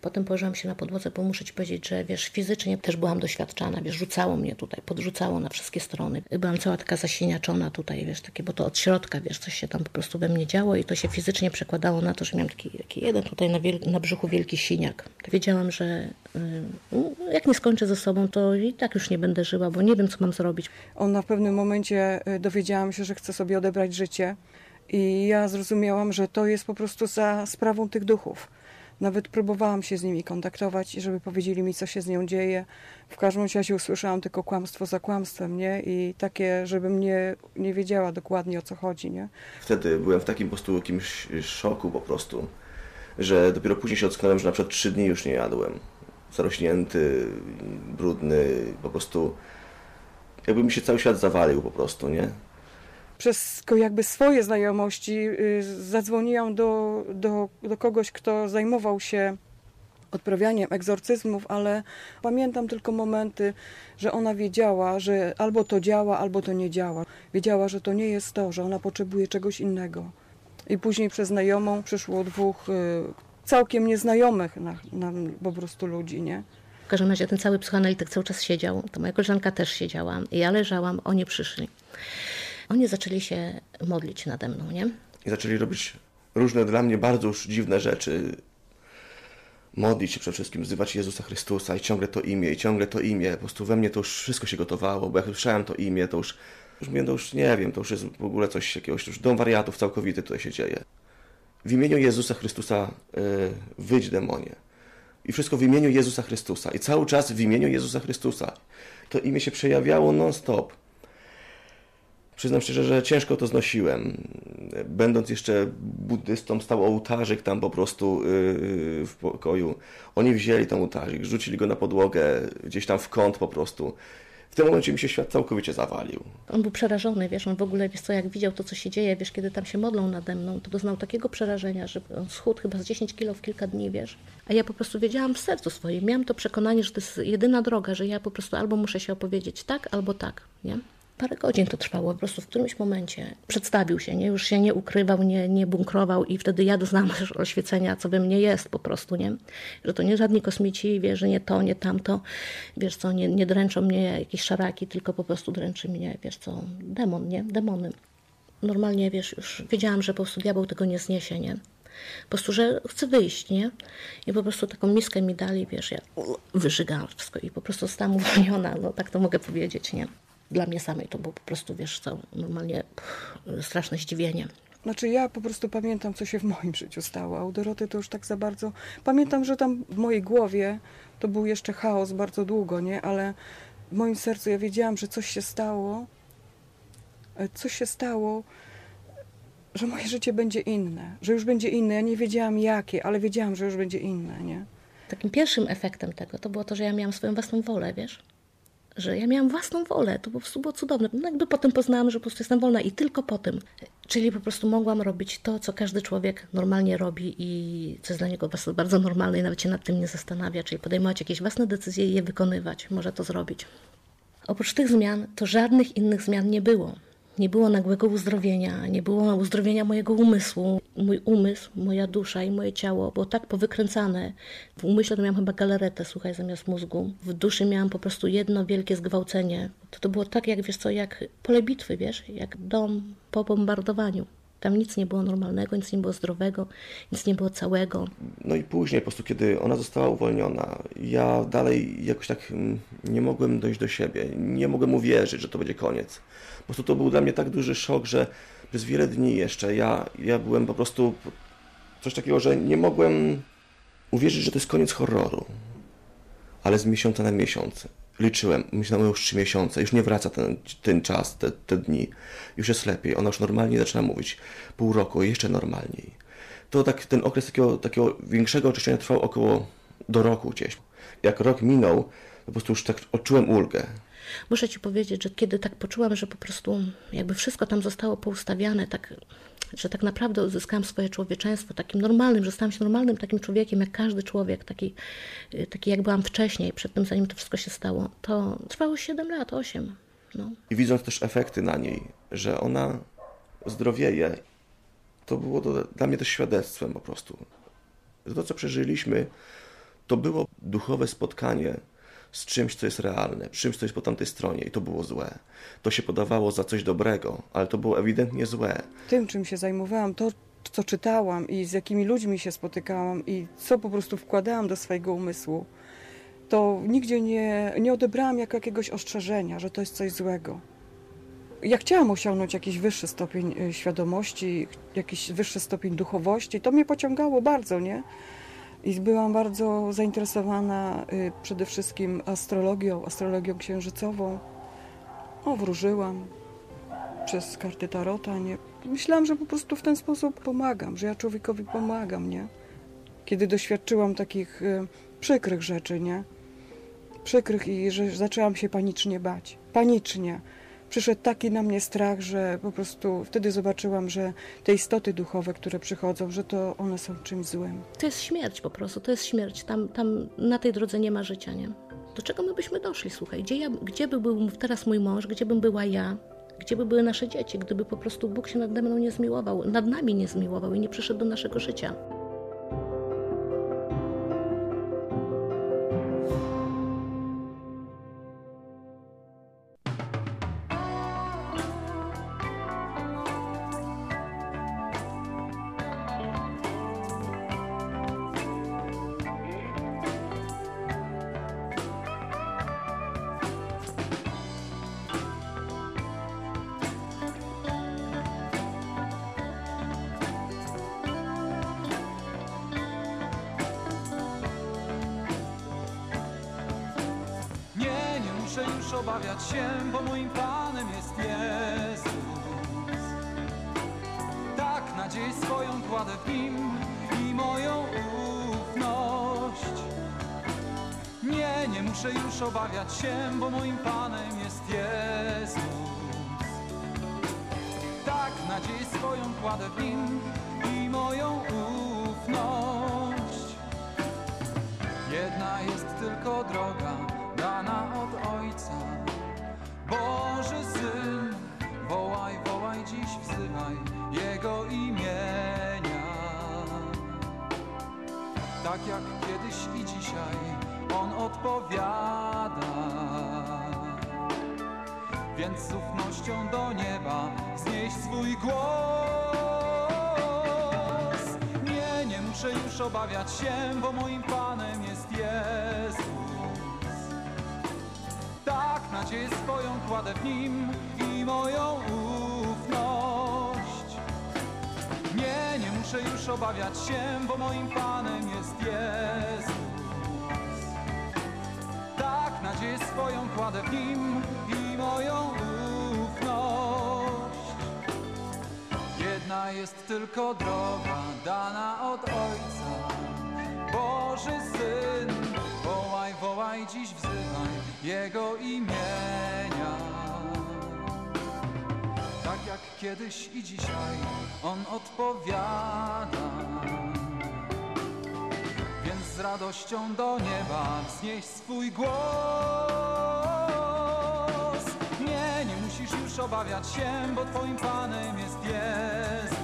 potem położyłam się na podłodze, bo muszę Ci powiedzieć, że, wiesz, fizycznie też byłam doświadczana, wiesz, rzucało mnie tutaj, podrzucało na wszystkie strony. Byłam cała taka zasiniaczona tutaj, wiesz, takie, bo to od środka, wiesz, coś się tam po prostu we mnie działo i to się fizycznie przekładało na to, że miałam taki, taki jeden tutaj na, wiel- na brzuchu wielki siniak. Wiedziałam, że y, jak nie skończę ze sobą, to i tak już nie będę żyła, bo nie wiem, co mam zrobić. Ona w pewnym momencie y, dowiedziałam się, że chce sobie odebrać życie. I ja zrozumiałam, że to jest po prostu za sprawą tych duchów. Nawet próbowałam się z nimi kontaktować, żeby powiedzieli mi, co się z nią dzieje. W każdym razie usłyszałam tylko kłamstwo za kłamstwem, nie? I takie, żebym nie, nie wiedziała dokładnie, o co chodzi, nie? Wtedy byłem w takim po prostu jakimś szoku po prostu, że dopiero później się ocknąłem, że na przykład trzy dni już nie jadłem. Zarośnięty, brudny, po prostu jakby mi się cały świat zawalił po prostu, nie? Przez jakby swoje znajomości y, zadzwoniłam do, do, do kogoś, kto zajmował się odprawianiem egzorcyzmów, ale pamiętam tylko momenty, że ona wiedziała, że albo to działa, albo to nie działa. Wiedziała, że to nie jest to, że ona potrzebuje czegoś innego. I później przez znajomą przyszło dwóch y, całkiem nieznajomych na, na, po prostu ludzi, nie? W każdym razie ten cały psychoanalityk cały czas siedział, to moja koleżanka też siedziała, ja leżałam, oni przyszli. Oni zaczęli się modlić nade mną, nie? I zaczęli robić różne dla mnie bardzo już dziwne rzeczy. Modlić się przede wszystkim, wzywać Jezusa Chrystusa i ciągle to imię, i ciągle to imię. Po prostu we mnie to już wszystko się gotowało, bo jak słyszałem to imię, to już, już mówię, to już nie wiem, to już jest w ogóle coś jakiegoś, już dom wariatów całkowity tutaj się dzieje. W imieniu Jezusa Chrystusa y, wyjdź demonie. I wszystko w imieniu Jezusa Chrystusa. I cały czas w imieniu Jezusa Chrystusa. To imię się przejawiało non-stop. Przyznam szczerze, że ciężko to znosiłem. Będąc jeszcze buddystą, stał ołtarzyk tam po prostu yy, w pokoju. Oni wzięli ten ołtarzyk, rzucili go na podłogę, gdzieś tam w kąt po prostu. W tym momencie mi się świat całkowicie zawalił. On był przerażony, wiesz, on w ogóle, wiesz co, jak widział to, co się dzieje, wiesz, kiedy tam się modlą nade mną, to doznał takiego przerażenia, że on schudł chyba z 10 kilo w kilka dni, wiesz. A ja po prostu wiedziałam w sercu swoim, miałam to przekonanie, że to jest jedyna droga, że ja po prostu albo muszę się opowiedzieć tak, albo tak, nie? Parę godzin to trwało, po prostu w którymś momencie przedstawił się, nie? już się nie ukrywał, nie, nie bunkrował i wtedy ja doznałam też oświecenia, co we mnie jest po prostu, nie? Że to nie żadni kosmici, wiesz, że nie to, nie tamto, wiesz co, nie, nie dręczą mnie jakieś szaraki, tylko po prostu dręczy mnie, wiesz co, demon, nie? Demony. Normalnie, wiesz, już wiedziałam, że po prostu diabeł tego nie zniesie, nie? Po prostu, że chcę wyjść, nie? I po prostu taką miskę mi dali, wiesz, ja wyżygałam wszystko i po prostu zostałam uwolniona, no tak to mogę powiedzieć, nie? Dla mnie samej to było po prostu, wiesz co, normalnie pff, straszne zdziwienie. Znaczy ja po prostu pamiętam, co się w moim życiu stało, a u Doroty to już tak za bardzo... Pamiętam, że tam w mojej głowie to był jeszcze chaos bardzo długo, nie? Ale w moim sercu ja wiedziałam, że coś się stało, e, coś się stało, że moje życie będzie inne, że już będzie inne. Ja nie wiedziałam jakie, ale wiedziałam, że już będzie inne, nie? Takim pierwszym efektem tego to było to, że ja miałam swoją własną wolę, wiesz? Że ja miałam własną wolę, to po prostu było cudowne. No jakby potem poznałam, że po prostu jestem wolna i tylko po tym. Czyli po prostu mogłam robić to, co każdy człowiek normalnie robi i co jest dla niego bardzo, normalne i nawet się nad tym nie zastanawia, czyli podejmować jakieś własne decyzje i je wykonywać. Może to zrobić. Oprócz tych zmian, to żadnych innych zmian nie było. Nie było nagłego uzdrowienia, nie było uzdrowienia mojego umysłu. Mój umysł, moja dusza i moje ciało było tak powykręcane. W umyśle to miałam chyba galaretę, słuchaj, zamiast mózgu. W duszy miałam po prostu jedno wielkie zgwałcenie. To, to było tak, jak wiesz co, jak pole bitwy, wiesz, jak dom po bombardowaniu. Tam nic nie było normalnego, nic nie było zdrowego, nic nie było całego. No i później, po prostu, kiedy ona została uwolniona, ja dalej jakoś tak mm, nie mogłem dojść do siebie. Nie mogłem uwierzyć, że to będzie koniec. Po prostu to był dla mnie tak duży szok, że przez wiele dni jeszcze ja, ja byłem po prostu coś takiego, że nie mogłem uwierzyć, że to jest koniec horroru. Ale z miesiąca na miesiąc liczyłem, myślałem już trzy miesiące, już nie wraca ten, ten czas, te, te dni, już jest lepiej, ona już normalnie zaczyna mówić, pół roku, jeszcze normalniej. To tak, ten okres takiego, takiego większego oczyszczenia trwał około do roku gdzieś. Jak rok minął, po prostu już tak odczułem ulgę. Muszę ci powiedzieć, że kiedy tak poczułam, że po prostu jakby wszystko tam zostało poustawiane, tak, że tak naprawdę uzyskałam swoje człowieczeństwo takim normalnym, że stałam się normalnym takim człowiekiem, jak każdy człowiek, taki, y, taki jak byłam wcześniej, przed tym zanim to wszystko się stało, to trwało 7 lat, 8. No. I widząc też efekty na niej, że ona zdrowieje, to było dla mnie też świadectwem po prostu. To, co przeżyliśmy, to było duchowe spotkanie z czymś, co jest realne, czymś, co jest po tamtej stronie i to było złe. To się podawało za coś dobrego, ale to było ewidentnie złe. Tym, czym się zajmowałam, to, co czytałam i z jakimi ludźmi się spotykałam i co po prostu wkładałam do swojego umysłu, to nigdzie nie, nie odebrałam jakiegoś ostrzeżenia, że to jest coś złego. Ja chciałam osiągnąć jakiś wyższy stopień y, świadomości, jakiś wyższy stopień duchowości. To mnie pociągało bardzo, nie? I byłam bardzo zainteresowana y, przede wszystkim astrologią, astrologią księżycową. O, wróżyłam przez karty Tarota, nie? Myślałam, że po prostu w ten sposób pomagam, że ja człowiekowi pomagam, nie? Kiedy doświadczyłam takich y, przykrych rzeczy, nie? Przykrych i że zaczęłam się panicznie bać. Panicznie. Przyszedł taki na mnie strach, że po prostu wtedy zobaczyłam, że te istoty duchowe, które przychodzą, że to one są czymś złym. To jest śmierć po prostu, to jest śmierć. Tam, tam na tej drodze nie ma życia, nie? Do czego my byśmy doszli, słuchaj? Gdzie, ja, gdzie by był teraz mój mąż, gdzie bym była ja? Gdzie by były nasze dzieci, gdyby po prostu Bóg się nade mną nie zmiłował, nad nami nie zmiłował i nie przyszedł do naszego życia? Muszę już obawiać się, bo moim Panem jest Jezus. Tak nadzieję swoją kładę w Nim i moją ufność. Jedna jest tylko droga dana od Ojca. Boży Syn, wołaj, wołaj, dziś wzywaj Jego imienia. Kiedyś i dzisiaj On odpowiada. Więc z radością do nieba wznieś swój głos. Nie, nie musisz już obawiać się, bo Twoim Panem jest Jezus.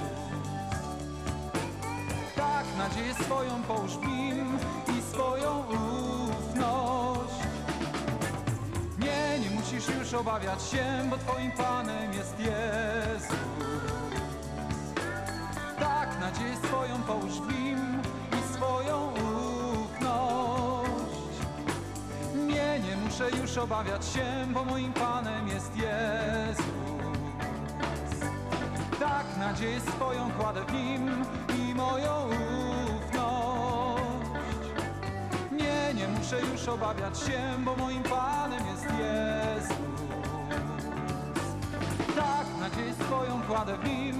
Tak nadzieję swoją połóż w Nim i swoją ufność. Musisz już obawiać się, bo Twoim Panem jest Jezus. Tak nadzieję swoją połóż w Nim i swoją ufność. Nie, nie muszę już obawiać się, bo moim Panem jest Jezus. Tak nadzieję swoją kładę w Nim i moją ufność. Nie, nie muszę już obawiać się, bo moim Panem jest Jezus. Swoją kładę w Nim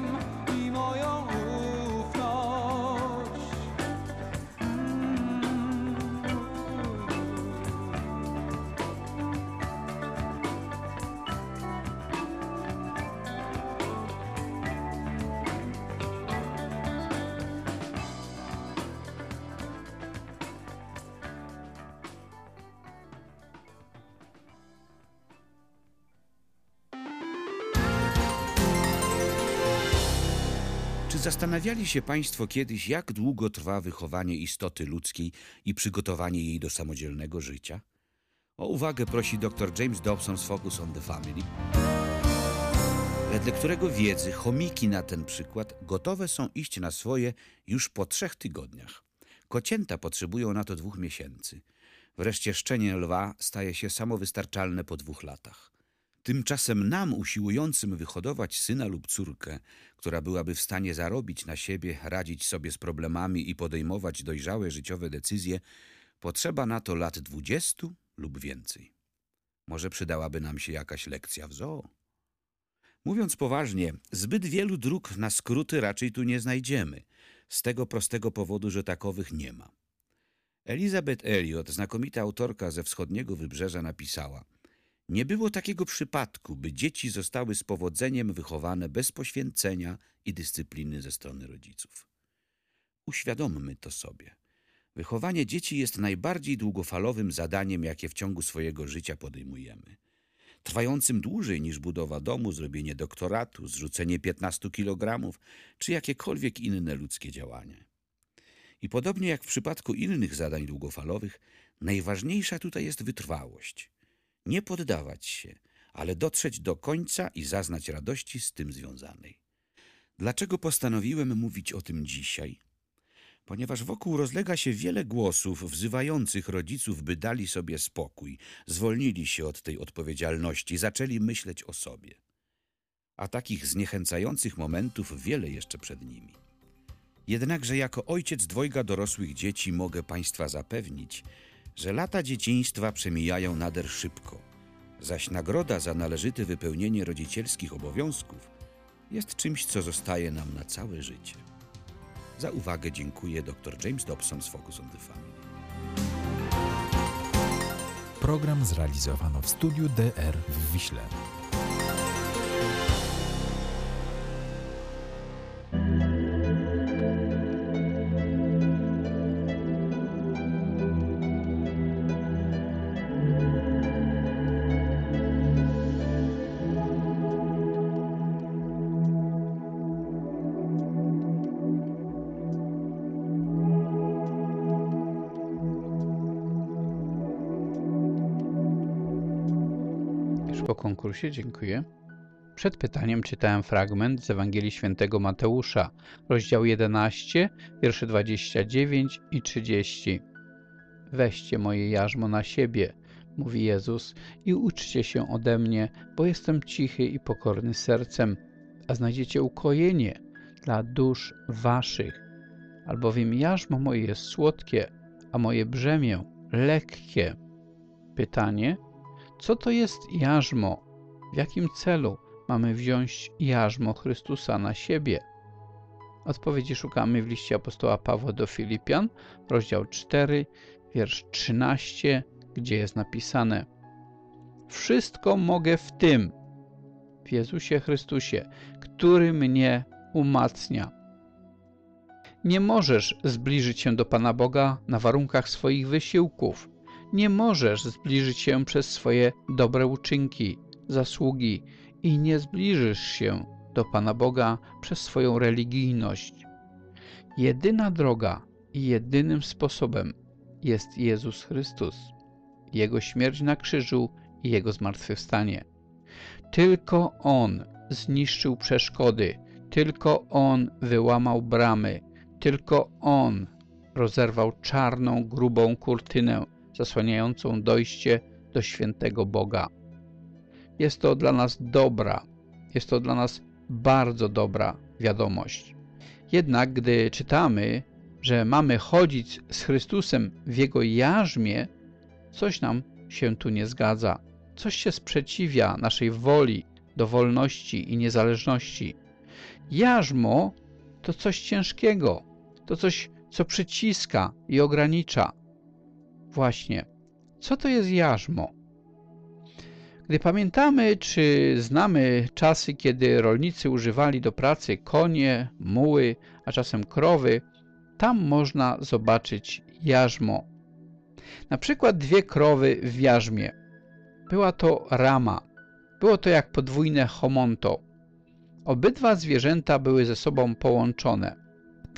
zastanawiali się Państwo kiedyś, jak długo trwa wychowanie istoty ludzkiej i przygotowanie jej do samodzielnego życia? O uwagę prosi dr James Dobson z Focus on the Family, wedle którego wiedzy chomiki na ten przykład gotowe są iść na swoje już po trzech tygodniach. Kocięta potrzebują na to dwóch miesięcy. Wreszcie szczenie lwa staje się samowystarczalne po dwóch latach. Tymczasem nam, usiłującym wyhodować syna lub córkę, która byłaby w stanie zarobić na siebie, radzić sobie z problemami i podejmować dojrzałe życiowe decyzje, potrzeba na to lat dwudziestu lub więcej. Może przydałaby nam się jakaś lekcja w zoo? Mówiąc poważnie, zbyt wielu dróg na skróty raczej tu nie znajdziemy, z tego prostego powodu, że takowych nie ma. Elizabeth Elliot, znakomita autorka ze wschodniego wybrzeża, napisała – Nie było takiego przypadku, by dzieci zostały z powodzeniem wychowane bez poświęcenia i dyscypliny ze strony rodziców. Uświadommy to sobie. Wychowanie dzieci jest najbardziej długofalowym zadaniem, jakie w ciągu swojego życia podejmujemy. Trwającym dłużej niż budowa domu, zrobienie doktoratu, zrzucenie 15 kg czy jakiekolwiek inne ludzkie działanie. I podobnie jak w przypadku innych zadań długofalowych, najważniejsza tutaj jest wytrwałość. Nie poddawać się, ale dotrzeć do końca i zaznać radości z tym związanej. Dlaczego postanowiłem mówić o tym dzisiaj? Ponieważ wokół rozlega się wiele głosów wzywających rodziców, by dali sobie spokój, zwolnili się od tej odpowiedzialności, zaczęli myśleć o sobie. A takich zniechęcających momentów wiele jeszcze przed nimi. Jednakże jako ojciec dwojga dorosłych dzieci mogę Państwa zapewnić, że lata dzieciństwa przemijają nader szybko, zaś nagroda za należyte wypełnienie rodzicielskich obowiązków jest czymś, co zostaje nam na całe życie. Za uwagę dziękuję dr James Dobson z Focus on the Family. Program zrealizowano w studiu DR w Wiśle. Konkursie, dziękuję. Przed pytaniem czytałem fragment z Ewangelii Świętego Mateusza, rozdział 11, wiersze 29 i 30. Weźcie moje jarzmo na siebie, mówi Jezus, i uczcie się ode mnie, bo jestem cichy i pokorny sercem, a znajdziecie ukojenie dla dusz waszych. Albowiem jarzmo moje jest słodkie, a moje brzemię lekkie. Pytanie, co to jest jarzmo? W jakim celu mamy wziąć jarzmo Chrystusa na siebie? Odpowiedzi szukamy w liście apostoła Pawła do Filipian, rozdział 4, wiersz 13, gdzie jest napisane Wszystko mogę w tym, w Jezusie Chrystusie, który mnie umacnia. Nie możesz zbliżyć się do Pana Boga na warunkach swoich wysiłków. Nie możesz zbliżyć się przez swoje dobre uczynki, zasługi i nie zbliżysz się do Pana Boga przez swoją religijność. Jedyna droga i jedynym sposobem jest Jezus Chrystus, Jego śmierć na krzyżu i Jego zmartwychwstanie. Tylko On zniszczył przeszkody, tylko On wyłamał bramy, tylko On rozerwał czarną, grubą kurtynę zasłaniającą dojście do świętego Boga. Jest to dla nas dobra, jest to dla nas bardzo dobra wiadomość. Jednak gdy czytamy, że mamy chodzić z Chrystusem w Jego jarzmie, coś nam się tu nie zgadza. Coś się sprzeciwia naszej woli do wolności i niezależności. Jarzmo to coś ciężkiego, to coś, co przyciska i ogranicza. Właśnie, co to jest jarzmo? Gdy pamiętamy, czy znamy czasy, kiedy rolnicy używali do pracy konie, muły, a czasem krowy, tam można zobaczyć jarzmo. Na przykład dwie krowy w jarzmie. Była to rama. Było to jak podwójne homonto. Obydwa zwierzęta były ze sobą połączone.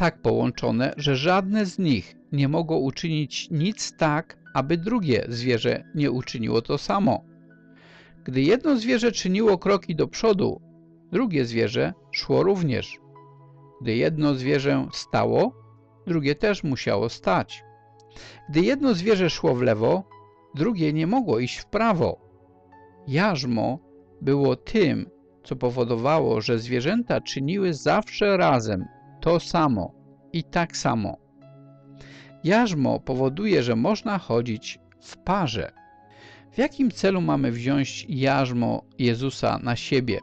Tak połączone, że żadne z nich nie mogło uczynić nic tak, aby drugie zwierzę nie uczyniło to samo. Gdy jedno zwierzę czyniło kroki do przodu, drugie zwierzę szło również. Gdy jedno zwierzę stało, drugie też musiało stać. Gdy jedno zwierzę szło w lewo, drugie nie mogło iść w prawo. Jarzmo było tym, co powodowało, że zwierzęta czyniły zawsze razem to samo i tak samo. Jarzmo powoduje, że można chodzić w parze. W jakim celu mamy wziąć jarzmo Jezusa na siebie?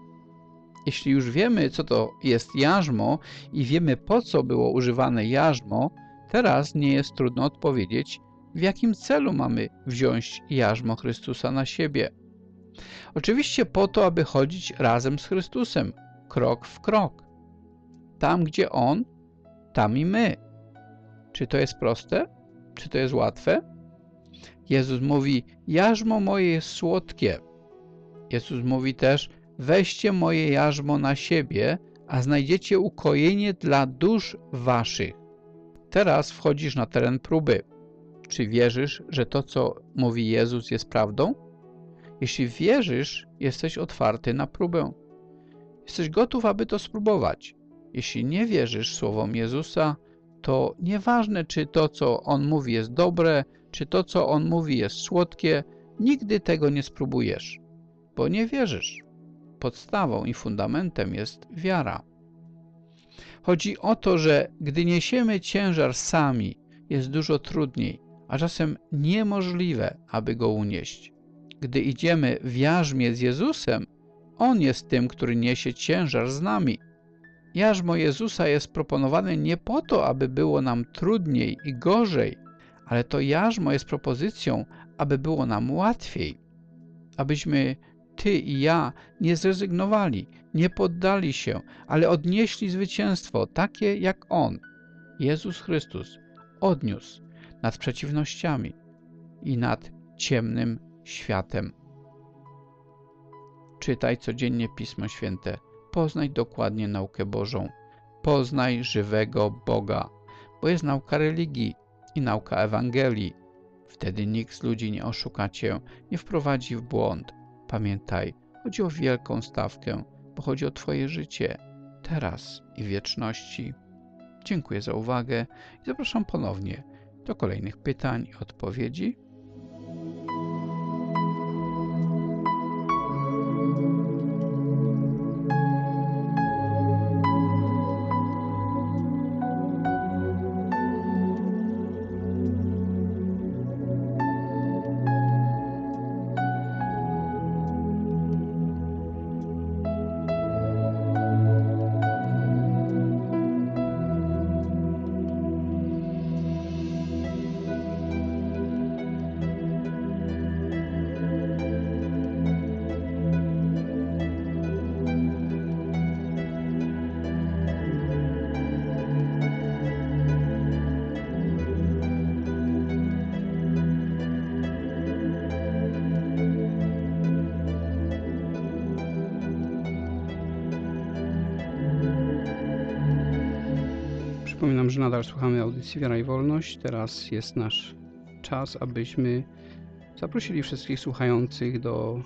Jeśli już wiemy, co to jest jarzmo i wiemy, po co było używane jarzmo, teraz nie jest trudno odpowiedzieć, w jakim celu mamy wziąć jarzmo Chrystusa na siebie. Oczywiście po to, aby chodzić razem z Chrystusem, krok w krok. Tam, gdzie On, tam i my. Czy to jest proste? Czy to jest łatwe? Jezus mówi, jarzmo moje jest słodkie. Jezus mówi też, weźcie moje jarzmo na siebie, a znajdziecie ukojenie dla dusz waszych. Teraz wchodzisz na teren próby. Czy wierzysz, że to, co mówi Jezus, jest prawdą? Jeśli wierzysz, jesteś otwarty na próbę. Jesteś gotów, aby to spróbować. Jeśli nie wierzysz słowom Jezusa, to nieważne, czy to, co On mówi, jest dobre, czy to, co On mówi, jest słodkie, nigdy tego nie spróbujesz, bo nie wierzysz. Podstawą i fundamentem jest wiara. Chodzi o to, że gdy niesiemy ciężar sami, jest dużo trudniej, a czasem niemożliwe, aby go unieść. Gdy idziemy w jarzmie z Jezusem, On jest tym, który niesie ciężar z nami. Jarzmo Jezusa jest proponowane nie po to, aby było nam trudniej i gorzej, ale to jarzmo jest propozycją, aby było nam łatwiej, abyśmy Ty i ja nie zrezygnowali, nie poddali się, ale odnieśli zwycięstwo, takie jak On, Jezus Chrystus, odniósł nad przeciwnościami i nad ciemnym światem. Czytaj codziennie Pismo Święte, poznaj dokładnie naukę Bożą, poznaj żywego Boga, bo jest nauka religii i nauka Ewangelii. Wtedy nikt z ludzi nie oszuka Cię, nie wprowadzi w błąd. Pamiętaj, chodzi o wielką stawkę, bo chodzi o Twoje życie, teraz i wieczności. Dziękuję za uwagę i zapraszam ponownie do kolejnych pytań i odpowiedzi nadal słuchamy audycji Wiara i Wolność. Teraz jest nasz czas, abyśmy zaprosili wszystkich słuchających do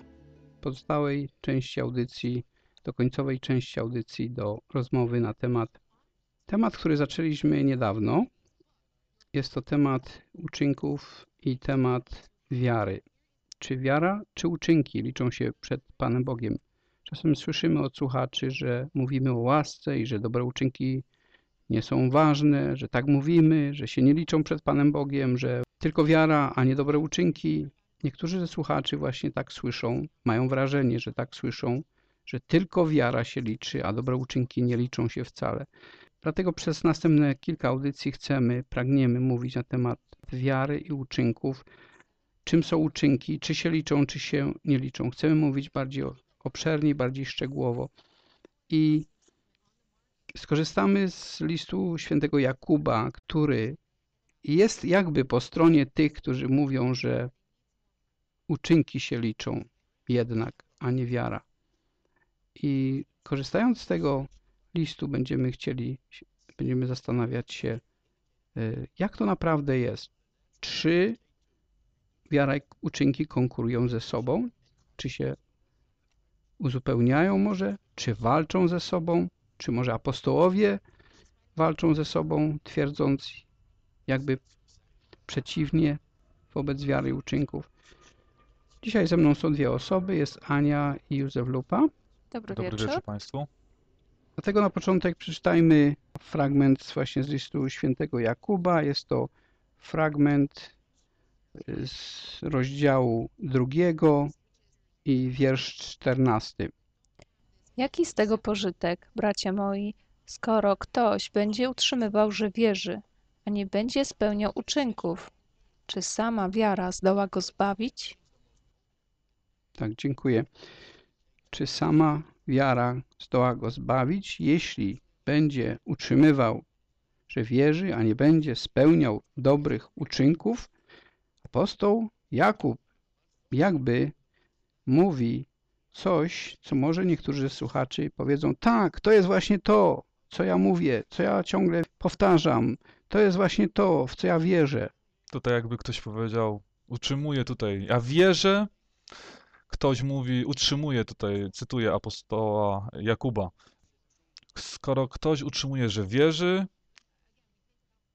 pozostałej części audycji, do końcowej części audycji, do rozmowy na temat, temat, który zaczęliśmy niedawno. Jest to temat uczynków i temat wiary. Czy wiara, czy uczynki liczą się przed Panem Bogiem? Czasem słyszymy od słuchaczy, że mówimy o łasce i że dobre uczynki nie są ważne, że tak mówimy, że się nie liczą przed Panem Bogiem, że tylko wiara, a nie dobre uczynki. Niektórzy ze słuchaczy właśnie tak słyszą, mają wrażenie, że tak słyszą, że tylko wiara się liczy, a dobre uczynki nie liczą się wcale. Dlatego przez następne kilka audycji chcemy, pragniemy mówić na temat wiary i uczynków. Czym są uczynki, czy się liczą, czy się nie liczą. Chcemy mówić bardziej obszernie, bardziej szczegółowo. I skorzystamy z listu świętego Jakuba, który jest jakby po stronie tych, którzy mówią, że uczynki się liczą jednak, a nie wiara. I korzystając z tego listu będziemy chcieli, będziemy zastanawiać się, y, jak to naprawdę jest. Czy wiara i uczynki konkurują ze sobą? Czy się uzupełniają może? Czy walczą ze sobą? Czy może apostołowie walczą ze sobą, twierdząc jakby przeciwnie wobec wiary i uczynków. Dzisiaj ze mną są dwie osoby, jest Ania i Józef Lupa. Dobry, Dobry wieczór. wieczór Państwu. Dlatego na początek przeczytajmy fragment właśnie z listu świętego Jakuba. Jest to fragment z rozdziału drugiego i wiersz czternasty. Jaki z tego pożytek, bracia moi, skoro ktoś będzie utrzymywał, że wierzy, a nie będzie spełniał uczynków? Czy sama wiara zdoła go zbawić? Tak, dziękuję. Czy sama wiara zdoła go zbawić, jeśli będzie utrzymywał, że wierzy, a nie będzie spełniał dobrych uczynków? Apostoł Jakub jakby mówi coś, co może niektórzy słuchacze powiedzą, tak, to jest właśnie to, co ja mówię, co ja ciągle powtarzam, to jest właśnie to, w co ja wierzę. Tutaj jakby ktoś powiedział, utrzymuję tutaj, ja wierzę, ktoś mówi, utrzymuje tutaj, cytuję apostoła Jakuba. Skoro ktoś utrzymuje, że wierzy,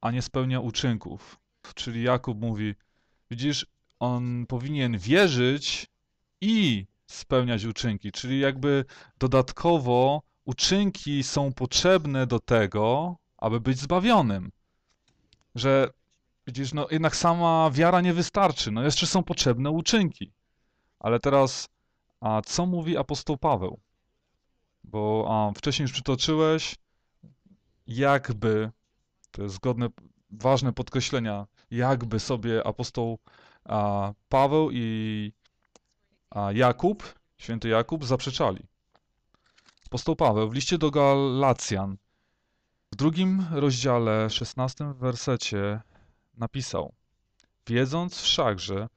a nie spełnia uczynków, czyli Jakub mówi, widzisz, on powinien wierzyć i spełniać uczynki, czyli jakby dodatkowo uczynki są potrzebne do tego, aby być zbawionym. Że widzisz, no jednak sama wiara nie wystarczy, no jeszcze są potrzebne uczynki. Ale teraz, a co mówi apostoł Paweł? Bo a, wcześniej już przytoczyłeś, jakby, to jest zgodne, ważne podkreślenia, jakby sobie apostoł a, Paweł i a, Jakub, święty Jakub, zaprzeczali. Apostoł Paweł w liście do Galacjan w drugim rozdziale, szesnastym wersecie napisał Wiedząc wszakże,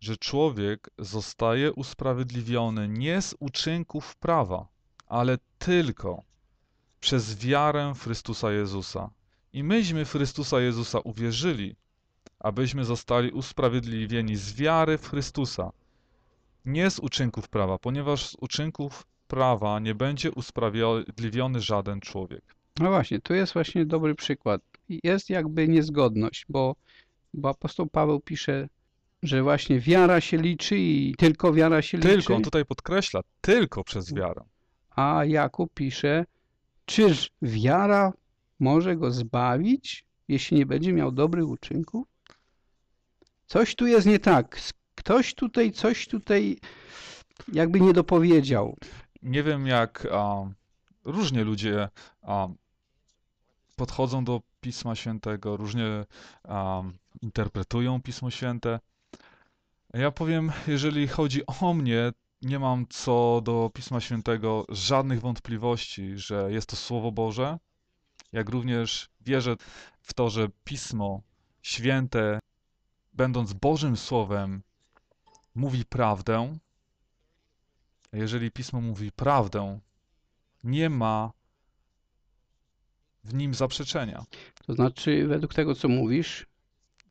że człowiek zostaje usprawiedliwiony nie z uczynków prawa, ale tylko przez wiarę Chrystusa Jezusa. I myśmy Chrystusa Jezusa uwierzyli, abyśmy zostali usprawiedliwieni z wiary w Chrystusa, nie z uczynków prawa, ponieważ z uczynków prawa nie będzie usprawiedliwiony żaden człowiek. No właśnie, tu jest właśnie dobry przykład. Jest jakby niezgodność, bo, bo apostoł Paweł pisze, że właśnie wiara się liczy i tylko wiara się liczy. Tylko, on tutaj podkreśla, tylko przez wiarę. A Jakub pisze, czyż wiara może go zbawić, jeśli nie będzie miał dobrych uczynków? Coś tu jest nie tak. Ktoś tutaj, coś tutaj jakby nie dopowiedział. Nie wiem, jak a, różnie ludzie podchodzą do Pisma Świętego, różnie interpretują Pismo Święte. Ja powiem, jeżeli chodzi o mnie, nie mam co do Pisma Świętego żadnych wątpliwości, że jest to Słowo Boże, jak również wierzę w to, że Pismo Święte, będąc Bożym Słowem, mówi prawdę. Jeżeli Pismo mówi prawdę, nie ma w nim zaprzeczenia. To znaczy, według tego, co mówisz,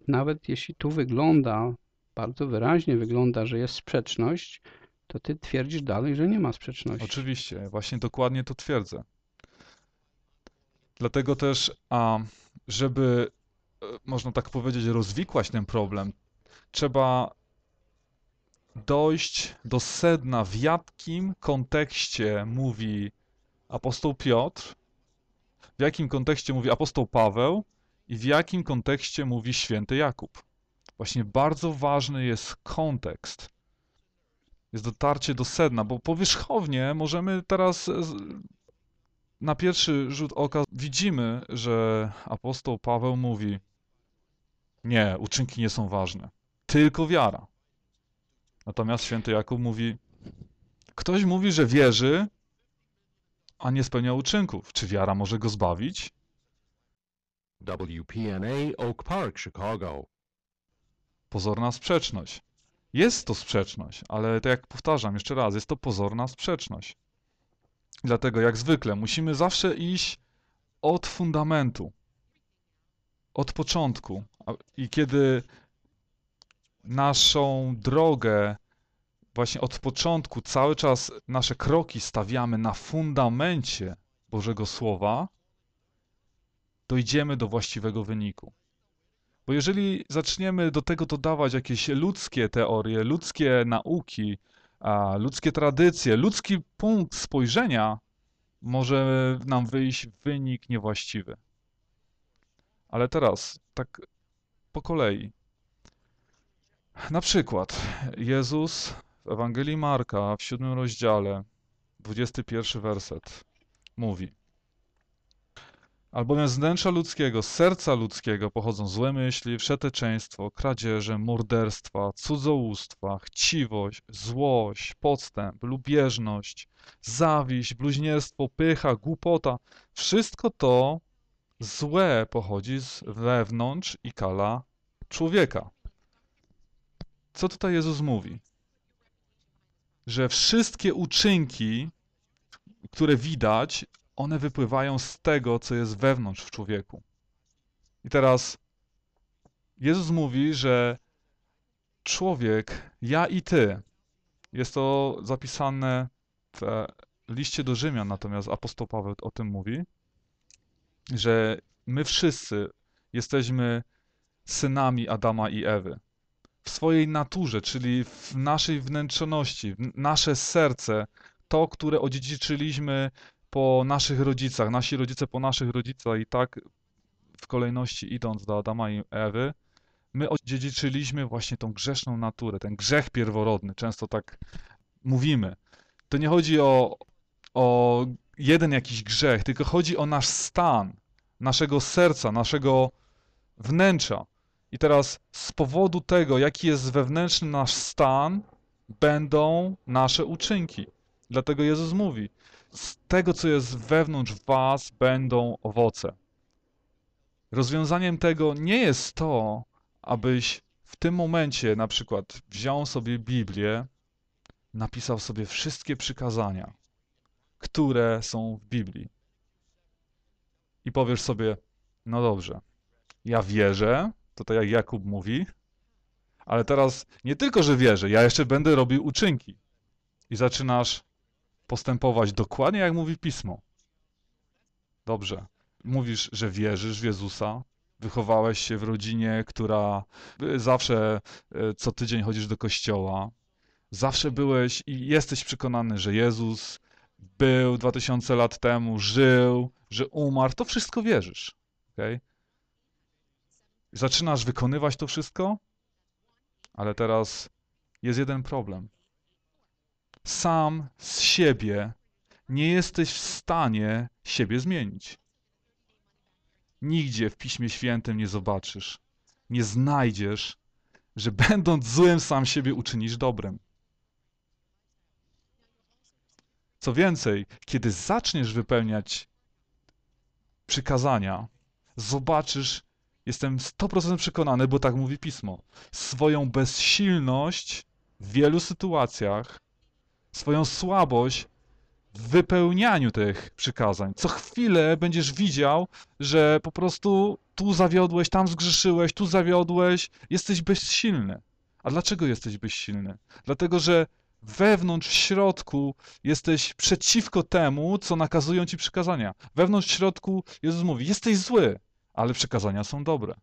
nawet jeśli tu wygląda, bardzo wyraźnie wygląda, że jest sprzeczność, to ty twierdzisz dalej, że nie ma sprzeczności. Oczywiście, właśnie dokładnie to twierdzę. Dlatego też, a, żeby, e, można tak powiedzieć, rozwikłać ten problem, trzeba dojść do sedna, w jakim kontekście mówi apostoł Piotr, w jakim kontekście mówi apostoł Paweł i w jakim kontekście mówi święty Jakub. Właśnie bardzo ważny jest kontekst. Jest dotarcie do sedna, bo powierzchownie możemy teraz na pierwszy rzut oka widzimy, że apostoł Paweł mówi: Nie, uczynki nie są ważne, tylko wiara. Natomiast święty Jakub mówi: Ktoś mówi, że wierzy, a nie spełnia uczynków. Czy wiara może go zbawić? WPNA Oak Park, Chicago. Pozorna sprzeczność. Jest to sprzeczność, ale tak jak powtarzam jeszcze raz, jest to pozorna sprzeczność. Dlatego, jak zwykle, musimy zawsze iść od fundamentu, od początku. I kiedy naszą drogę, właśnie od początku, cały czas nasze kroki stawiamy na fundamencie Bożego Słowa, dojdziemy do właściwego wyniku. Bo jeżeli zaczniemy do tego dodawać jakieś ludzkie teorie, ludzkie nauki, ludzkie tradycje, ludzki punkt spojrzenia, może nam wyjść wynik niewłaściwy. Ale teraz, tak po kolei. Na przykład Jezus w Ewangelii Marka w siódmym rozdziale, 21 werset mówi Albowiem z wnętrza ludzkiego, z serca ludzkiego pochodzą złe myśli, wszeteczeństwo, kradzieże, morderstwa, cudzołóstwa, chciwość, złość, podstęp, lubieżność, zawiść, bluźnierstwo, pycha, głupota. Wszystko to złe pochodzi z wewnątrz i kala człowieka. Co tutaj Jezus mówi? Że wszystkie uczynki, które widać, one wypływają z tego, co jest wewnątrz w człowieku. I teraz Jezus mówi, że człowiek, ja i ty, jest to zapisane w liście do Rzymian, natomiast apostoł Paweł o tym mówi, że my wszyscy jesteśmy synami Adama i Ewy. W swojej naturze, czyli w naszej wnętrzoności, nasze serce, to, które odziedziczyliśmy po naszych rodzicach, nasi rodzice po naszych rodzicach i tak w kolejności idąc do Adama i Ewy, my odziedziczyliśmy właśnie tą grzeszną naturę, ten grzech pierworodny, często tak mówimy. To nie chodzi o, o jeden jakiś grzech, tylko chodzi o nasz stan, naszego serca, naszego wnętrza. I teraz z powodu tego, jaki jest wewnętrzny nasz stan, będą nasze uczynki. Dlatego Jezus mówi: Z tego, co jest wewnątrz was, będą owoce. Rozwiązaniem tego nie jest to, abyś w tym momencie na przykład wziął sobie Biblię, napisał sobie wszystkie przykazania, które są w Biblii. I powiesz sobie, no dobrze, ja wierzę, to tak jak Jakub mówi, ale teraz nie tylko, że wierzę, ja jeszcze będę robił uczynki. I zaczynasz postępować dokładnie jak mówi pismo. Dobrze. Mówisz, że wierzysz w Jezusa, wychowałeś się w rodzinie, która zawsze e, co tydzień chodzisz do kościoła, zawsze byłeś i jesteś przekonany, że Jezus był 2000 lat temu, żył, że umarł, to wszystko wierzysz. Okay? Zaczynasz wykonywać to wszystko, ale teraz jest jeden problem. Sam z siebie nie jesteś w stanie siebie zmienić. Nigdzie w Piśmie Świętym nie zobaczysz, nie znajdziesz, że będąc złym sam siebie uczynisz dobrem. Co więcej, kiedy zaczniesz wypełniać przykazania, zobaczysz, jestem 100% przekonany, bo tak mówi pismo, swoją bezsilność w wielu sytuacjach, swoją słabość w wypełnianiu tych przykazań. Co chwilę będziesz widział, że po prostu tu zawiodłeś, tam zgrzeszyłeś, tu zawiodłeś, jesteś bezsilny. A dlaczego jesteś bezsilny? Dlatego, że wewnątrz, w środku jesteś przeciwko temu, co nakazują ci przykazania. Wewnątrz, w środku Jezus mówi, jesteś zły, ale przykazania są dobre.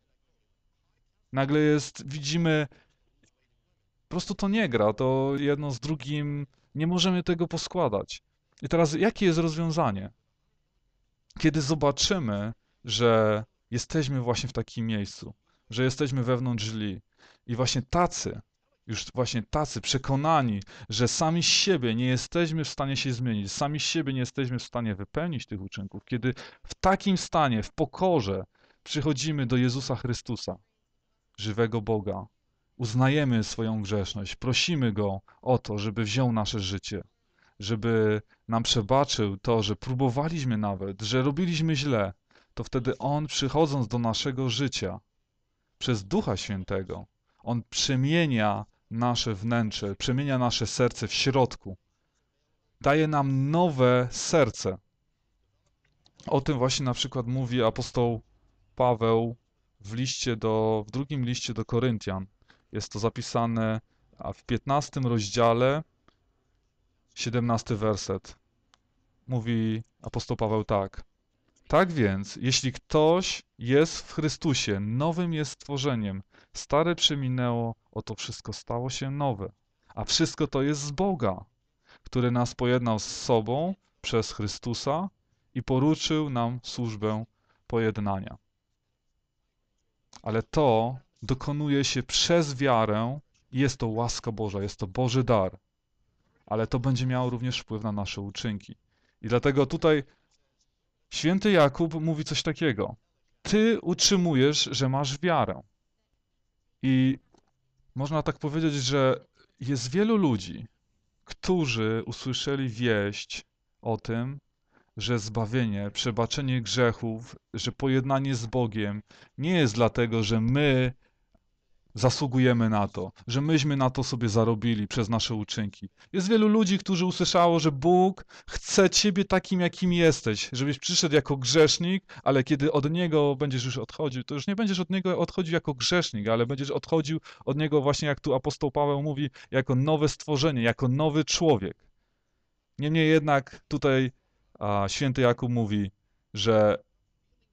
Nagle jest, widzimy, po prostu to nie gra, to jedno z drugim, nie możemy tego poskładać. I teraz, jakie jest rozwiązanie? Kiedy zobaczymy, że jesteśmy właśnie w takim miejscu, że jesteśmy wewnątrz źli i właśnie tacy, już właśnie tacy przekonani, że sami siebie nie jesteśmy w stanie się zmienić, sami siebie nie jesteśmy w stanie wypełnić tych uczynków, kiedy w takim stanie, w pokorze przychodzimy do Jezusa Chrystusa, żywego Boga, uznajemy swoją grzeszność, prosimy Go o to, żeby wziął nasze życie, żeby nam przebaczył to, że próbowaliśmy nawet, że robiliśmy źle, to wtedy On przychodząc do naszego życia przez Ducha Świętego, On przemienia nasze wnętrze, przemienia nasze serce w środku. Daje nam nowe serce. O tym właśnie na przykład mówi apostoł Paweł w liście do, w drugim liście do Koryntian. Jest to zapisane w 15 rozdziale, 17 werset. Mówi apostoł Paweł tak. Tak więc, jeśli ktoś jest w Chrystusie, nowym jest stworzeniem. Stare przeminęło, oto wszystko stało się nowe. A wszystko to jest z Boga, który nas pojednał z sobą przez Chrystusa i poruczył nam służbę pojednania. Ale to dokonuje się przez wiarę i jest to łaska Boża, jest to Boży dar. Ale to będzie miało również wpływ na nasze uczynki. I dlatego tutaj Święty Jakub mówi coś takiego. Ty utrzymujesz, że masz wiarę. I można tak powiedzieć, że jest wielu ludzi, którzy usłyszeli wieść o tym, że zbawienie, przebaczenie grzechów, że pojednanie z Bogiem nie jest dlatego, że my zasługujemy na to, że myśmy na to sobie zarobili przez nasze uczynki. Jest wielu ludzi, którzy usłyszało, że Bóg chce ciebie takim, jakim jesteś, żebyś przyszedł jako grzesznik, ale kiedy od Niego będziesz już odchodził, to już nie będziesz od Niego odchodził jako grzesznik, ale będziesz odchodził od Niego właśnie, jak tu apostoł Paweł mówi, jako nowe stworzenie, jako nowy człowiek. Niemniej jednak tutaj a, święty Jakub mówi, że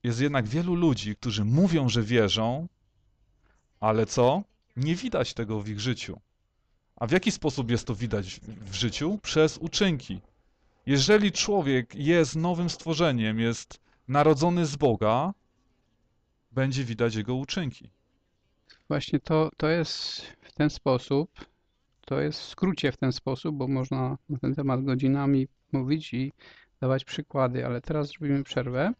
jest jednak wielu ludzi, którzy mówią, że wierzą, ale co? Nie widać tego w ich życiu. A w jaki sposób jest to widać w życiu? Przez uczynki. Jeżeli człowiek jest nowym stworzeniem, jest narodzony z Boga, będzie widać jego uczynki. Właśnie to, to jest w ten sposób, to jest w skrócie w ten sposób, bo można na ten temat godzinami mówić i dawać przykłady, ale teraz zrobimy przerwę.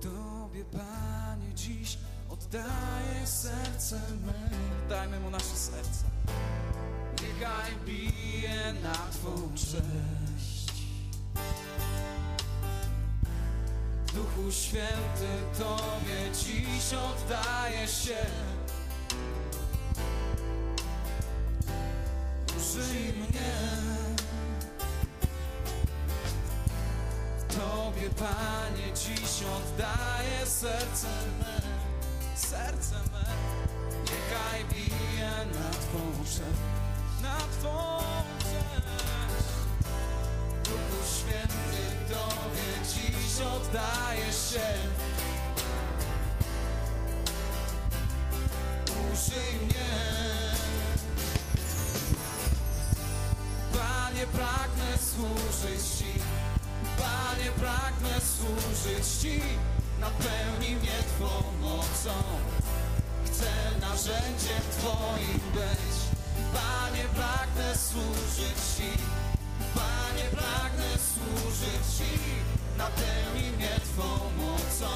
Tobie, Panie, dziś oddaję serce me. Dajmy Mu nasze serce. Niechaj bije na Twą cześć. Duchu Święty, Tobie dziś oddaję się. Panie, dziś oddaję serce me, serce me. Niechaj bije na Twą cześć, na Twą cześć. Duchu Święty, Tobie dziś oddaję się. Użyj mnie. Panie, pragnę służyć Ci. Panie, pragnę służyć Ci, napełnij mnie Twą mocą. Chcę narzędziem Twoim być. Panie, pragnę służyć Ci. Panie, pragnę służyć Ci, napełnij mnie Twą mocą.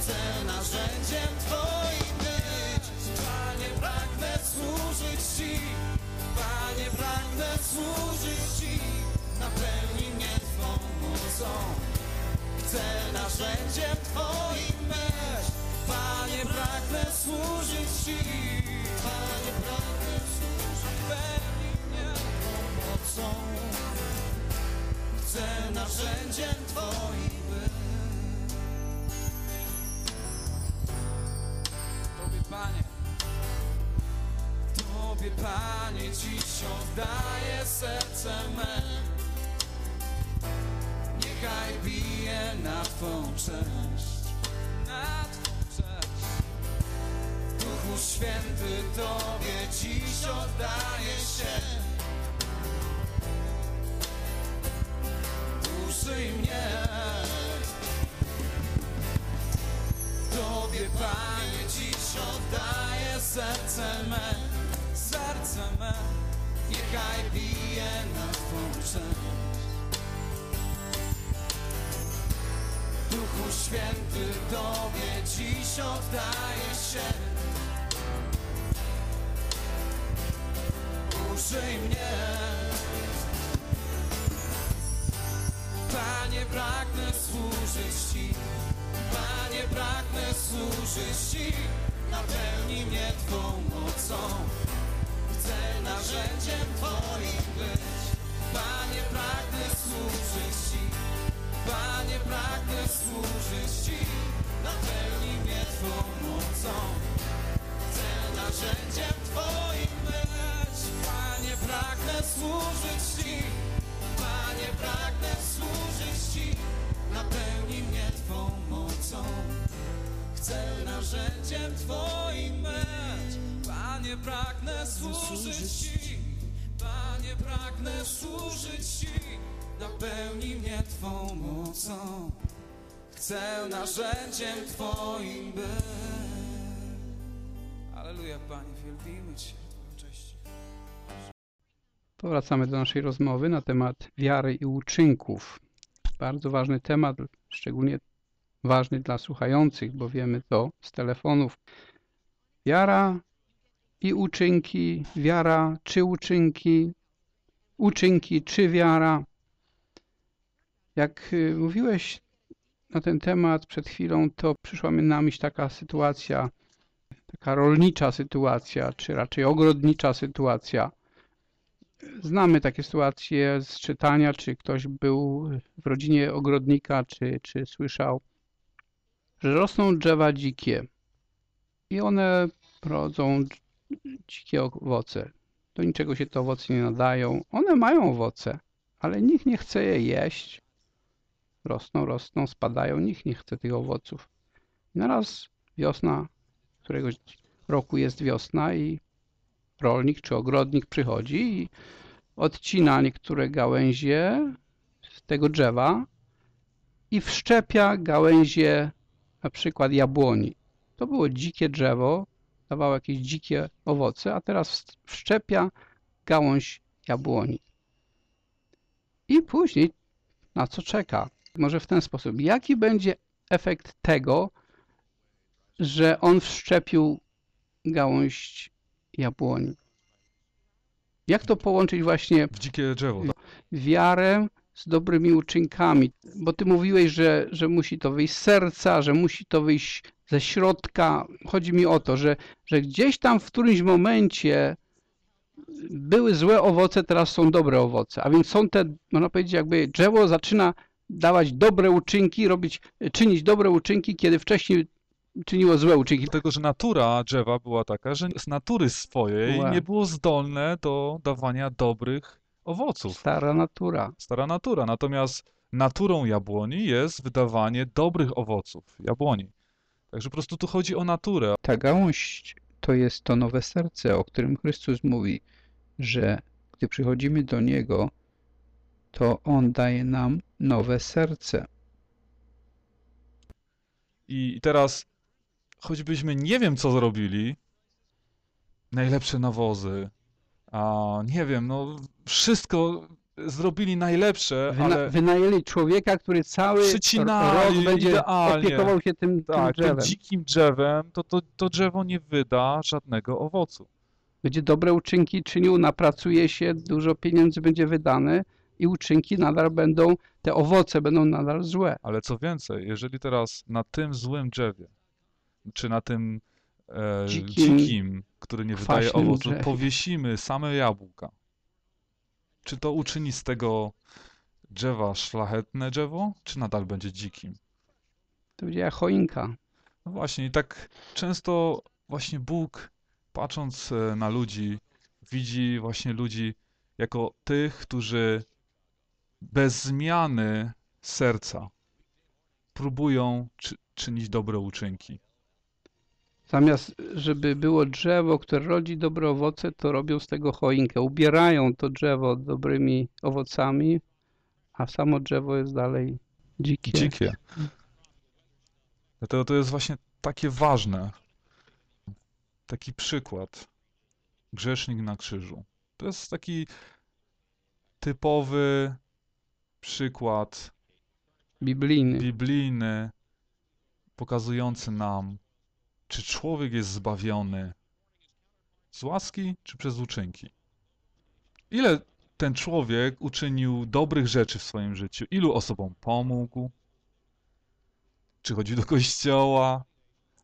Chcę narzędziem Twoim być. Panie, pragnę służyć Ci. Panie, pragnę służyć Ci, napełnij mnie Twą mocą. Chcę narzędziem Twoim być. Panie, pragnę służyć Ci. Panie, pragnę służyć Napełnij mnie Twą mocą. Chcę narzędziem Twoim być. Tobie, Panie. Tobie, Panie, dziś oddaję serce me. Niechaj bije na Twą cześć, na Twą cześć. Duchu Święty, Tobie dziś oddaję się. Użyj mnie. Tobie, Panie, dziś oddaję serce me, serce me. Niechaj bije na Twą cześć. Duchu Święty, Tobie dziś oddaję się. Użyj mnie. Panie, pragnę służyć Ci. Panie, pragnę służyć Ci. Napełnij mnie Twą mocą. Chcę narzędziem Twoim być. Panie, pragnę służyć Ci. Panie, pragnę służyć Ci. Napełnij mnie Twą mocą. Chcę narzędziem Twoim być. Aleluja, Panie, wielbimy Cię. Cześć. Powracamy do naszej rozmowy na temat wiary i uczynków. Bardzo ważny temat, szczególnie ważny dla słuchających, bo wiemy to z telefonów. Wiara i uczynki, wiara czy uczynki, uczynki czy wiara. Jak y, mówiłeś na ten temat przed chwilą, to przyszła mi na myśl taka sytuacja, taka rolnicza sytuacja, czy raczej ogrodnicza sytuacja. Znamy takie sytuacje z czytania, czy ktoś był w rodzinie ogrodnika, czy, czy słyszał, że rosną drzewa dzikie i one rodzą dzikie owoce. Do niczego się te owoce nie nadają. One mają owoce, ale nikt nie chce je jeść. Rosną, rosną, spadają, nikt nie chce tych owoców. I naraz wiosna, któregoś roku jest wiosna i rolnik czy ogrodnik przychodzi i odcina niektóre gałęzie z tego drzewa i wszczepia gałęzie na przykład jabłoni. To było dzikie drzewo, dawało jakieś dzikie owoce, a teraz wszczepia gałąź jabłoni. I później na co czeka? Może w ten sposób. Jaki będzie efekt tego, że on wszczepił gałąź jabłoni? Jak to połączyć właśnie w dzikie drzewo? Wiarę z dobrymi uczynkami, bo ty mówiłeś, że, że musi to wyjść z serca, że musi to wyjść ze środka. Chodzi mi o to, że, że gdzieś tam w którymś momencie były złe owoce, teraz są dobre owoce. A więc są te, można powiedzieć, jakby drzewo zaczyna dawać dobre uczynki, robić, czynić dobre uczynki, kiedy wcześniej czyniło złe uczynki. Dlatego, że natura drzewa była taka, że z natury swojej Wow. nie było zdolne do dawania dobrych owoców. Stara natura. Stara natura. Natomiast naturą jabłoni jest wydawanie dobrych owoców jabłoni. Także po prostu tu chodzi o naturę. Ta gałąź to jest to nowe serce, o którym Chrystus mówi, że gdy przychodzimy do Niego, to On daje nam nowe serce. I teraz, choćbyśmy nie wiem, co zrobili, najlepsze nawozy, a nie wiem, no wszystko zrobili najlepsze, Wyna ale Wynajęli człowieka, który cały rok będzie idealnie. opiekował się tym, tym tak, drzewem. tym dzikim drzewem, to, to to drzewo nie wyda żadnego owocu. Będzie dobre uczynki czynił, napracuje się, dużo pieniędzy będzie wydane i uczynki nadal będą, te owoce będą nadal złe. Ale co więcej, jeżeli teraz na tym złym drzewie, czy na tym e, Dzikim, dzikim, który nie wydaje drzewie. powiesimy same jabłka, czy to uczyni z tego drzewa szlachetne drzewo, czy nadal będzie dzikim? To będzie jak choinka. No właśnie, i tak często właśnie Bóg, patrząc e, na ludzi, widzi właśnie ludzi jako tych, którzy bez zmiany serca próbują czy, czynić dobre uczynki. Zamiast, żeby było drzewo, które rodzi dobre owoce, to robią z tego choinkę. Ubierają to drzewo dobrymi owocami, a samo drzewo jest dalej dzikie. Dzikie. Dlatego to jest właśnie takie ważne. Taki przykład. Grzesznik na krzyżu. To jest taki typowy przykład Biblijny. biblijny, pokazujący nam, czy człowiek jest zbawiony z łaski, czy przez uczynki. Ile ten człowiek uczynił dobrych rzeczy w swoim życiu? Ilu osobom pomógł? Czy chodził do kościoła?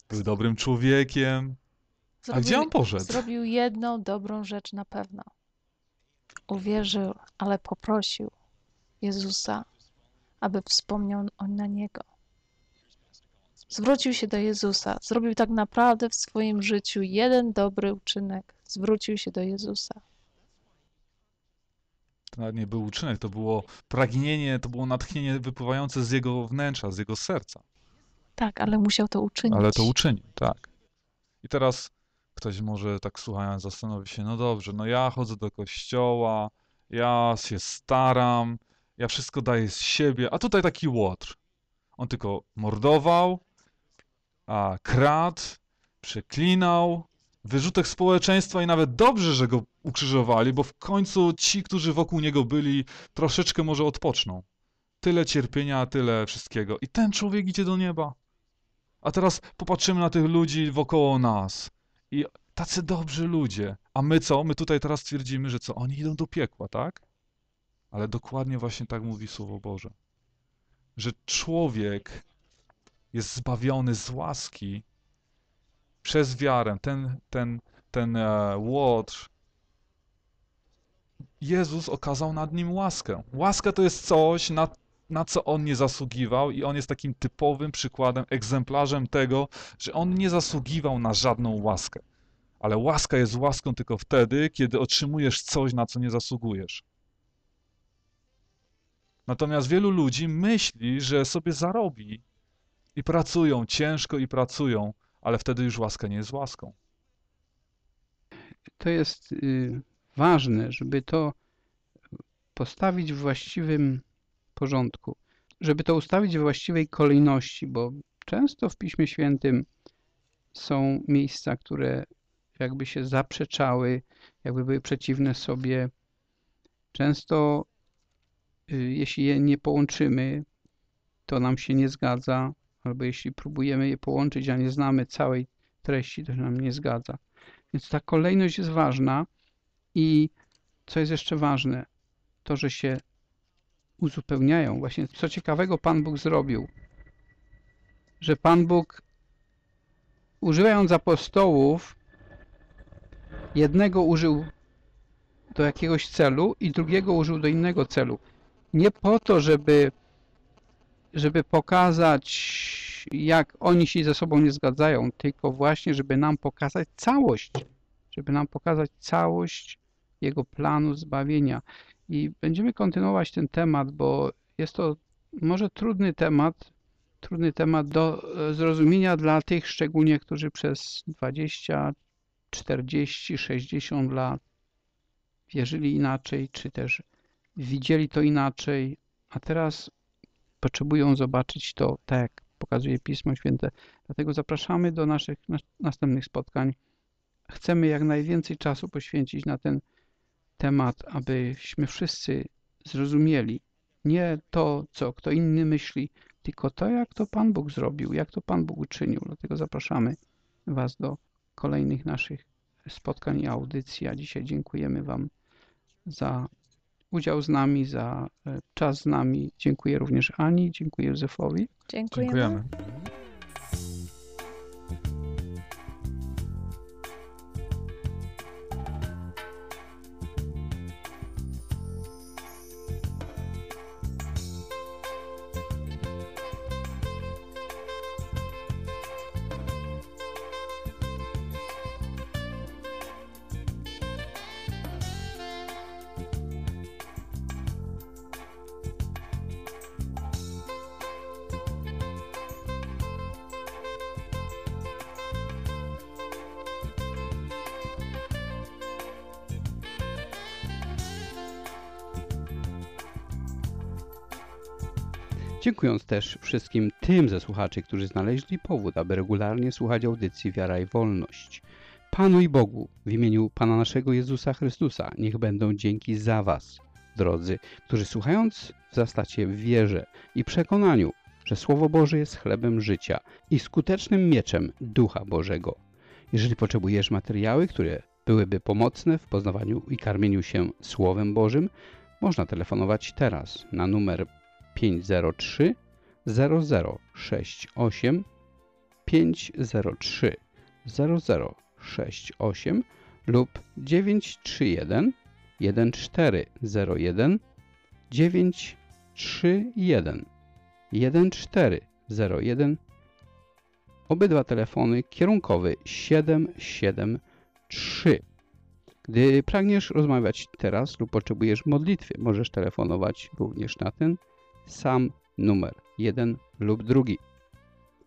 Był dobrym człowiekiem? A gdzie on poszedł? Zrobił jedną dobrą rzecz na pewno. Uwierzył, ale poprosił Jezusa, aby wspomniał on na niego. Zwrócił się do Jezusa. Zrobił tak naprawdę w swoim życiu jeden dobry uczynek. Zwrócił się do Jezusa. To nie był uczynek, to było pragnienie, to było natchnienie wypływające z jego wnętrza, z jego serca. Tak, ale musiał to uczynić. Ale to uczynił, tak. I teraz ktoś może tak słuchając zastanowi się, no dobrze, no ja chodzę do kościoła, ja się staram, ja wszystko daję z siebie, a tutaj taki łotr. On tylko mordował, a kradł, przeklinał, wyrzutek społeczeństwa i nawet dobrze, że go ukrzyżowali, bo w końcu ci, którzy wokół niego byli, troszeczkę może odpoczną. Tyle cierpienia, tyle wszystkiego. I ten człowiek idzie do nieba. A teraz popatrzymy na tych ludzi wokoło nas. I tacy dobrzy ludzie. A my co? My tutaj teraz twierdzimy, że co? Oni idą do piekła, tak? Ale dokładnie właśnie tak mówi Słowo Boże. Że człowiek jest zbawiony z łaski przez wiarę. Ten, ten, ten e, Łotr, Jezus okazał nad nim łaskę. Łaska to jest coś, na, na co on nie zasługiwał, i on jest takim typowym przykładem, egzemplarzem tego, że on nie zasługiwał na żadną łaskę. Ale łaska jest łaską tylko wtedy, kiedy otrzymujesz coś, na co nie zasługujesz. Natomiast wielu ludzi myśli, że sobie zarobi i pracują ciężko i pracują, ale wtedy już łaska nie jest łaską. To jest y, ważne, żeby to postawić w właściwym porządku, żeby to ustawić we właściwej kolejności, bo często w Piśmie Świętym są miejsca, które jakby się zaprzeczały, jakby były przeciwne sobie. Często, jeśli je nie połączymy, to nam się nie zgadza, albo jeśli próbujemy je połączyć, a nie znamy całej treści, to się nam nie zgadza. Więc ta kolejność jest ważna i co jest jeszcze ważne, to, że się uzupełniają. Właśnie co ciekawego Pan Bóg zrobił, że Pan Bóg używając apostołów, jednego użył do jakiegoś celu i drugiego użył do innego celu. Nie po to, żeby, żeby pokazać, jak oni się ze sobą nie zgadzają, tylko właśnie, żeby nam pokazać całość, żeby nam pokazać całość Jego planu zbawienia. I będziemy kontynuować ten temat, bo jest to może trudny temat, trudny temat do e, zrozumienia dla tych szczególnie, którzy przez 20, 40, 60 lat wierzyli inaczej, czy też widzieli to inaczej, a teraz potrzebują zobaczyć to tak, jak pokazuje Pismo Święte. Dlatego zapraszamy do naszych następnych spotkań. Chcemy jak najwięcej czasu poświęcić na ten temat, abyśmy wszyscy zrozumieli nie to, co kto inny myśli, tylko to, jak to Pan Bóg zrobił, jak to Pan Bóg uczynił. Dlatego zapraszamy Was do kolejnych naszych spotkań i audycji. A dzisiaj dziękujemy Wam za udział z nami, za e, czas z nami. Dziękuję również Ani, dziękuję Józefowi. Dziękujemy. Dziękujemy. Dziękując też wszystkim tym ze słuchaczy, którzy znaleźli powód, aby regularnie słuchać audycji Wiara i Wolność. Panu i Bogu, w imieniu Pana naszego Jezusa Chrystusa, niech będą dzięki za Was, drodzy, którzy słuchając wzastacie w wierze i przekonaniu, że Słowo Boże jest chlebem życia i skutecznym mieczem Ducha Bożego. Jeżeli potrzebujesz materiały, które byłyby pomocne w poznawaniu i karmieniu się Słowem Bożym, można telefonować teraz na numer 503 0068 503 0068 lub 931 1401 931 1401 Obydwa telefony kierunkowy 773. Gdy pragniesz rozmawiać teraz lub potrzebujesz modlitwy, możesz telefonować również na ten sam numer, jeden lub drugi.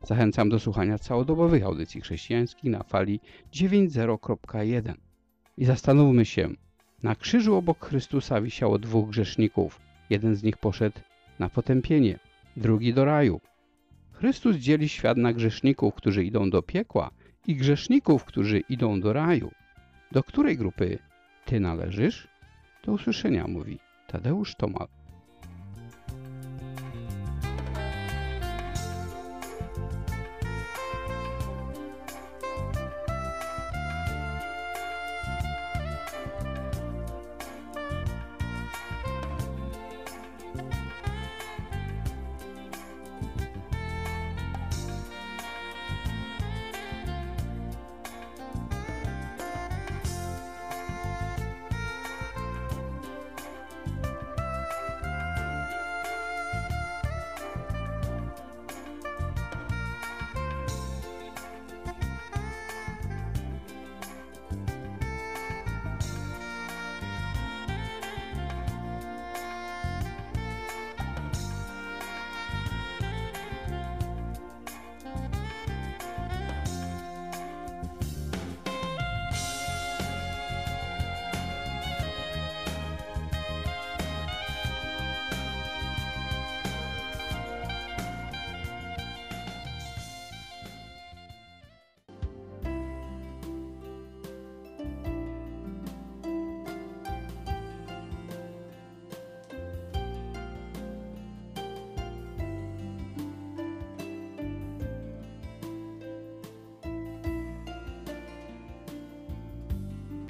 Zachęcam do słuchania całodobowych audycji chrześcijańskich na fali 90.1. I zastanówmy się, na krzyżu obok Chrystusa wisiało dwóch grzeszników. Jeden z nich poszedł na potępienie, drugi do raju. Chrystus dzieli świat na grzeszników, którzy idą do piekła i grzeszników, którzy idą do raju. Do której grupy ty należysz? Do usłyszenia, mówi Tadeusz Tomal.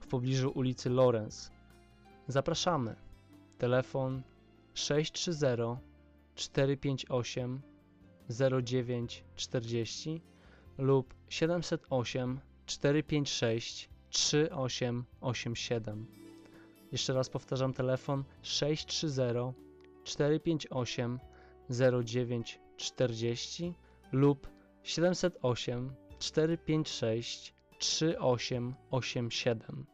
w pobliżu ulicy Lawrence. Zapraszamy. Telefon 630 458 0940 lub 708 456 3887. Jeszcze raz powtarzam telefon 630 458 0940 lub 708 456 3887.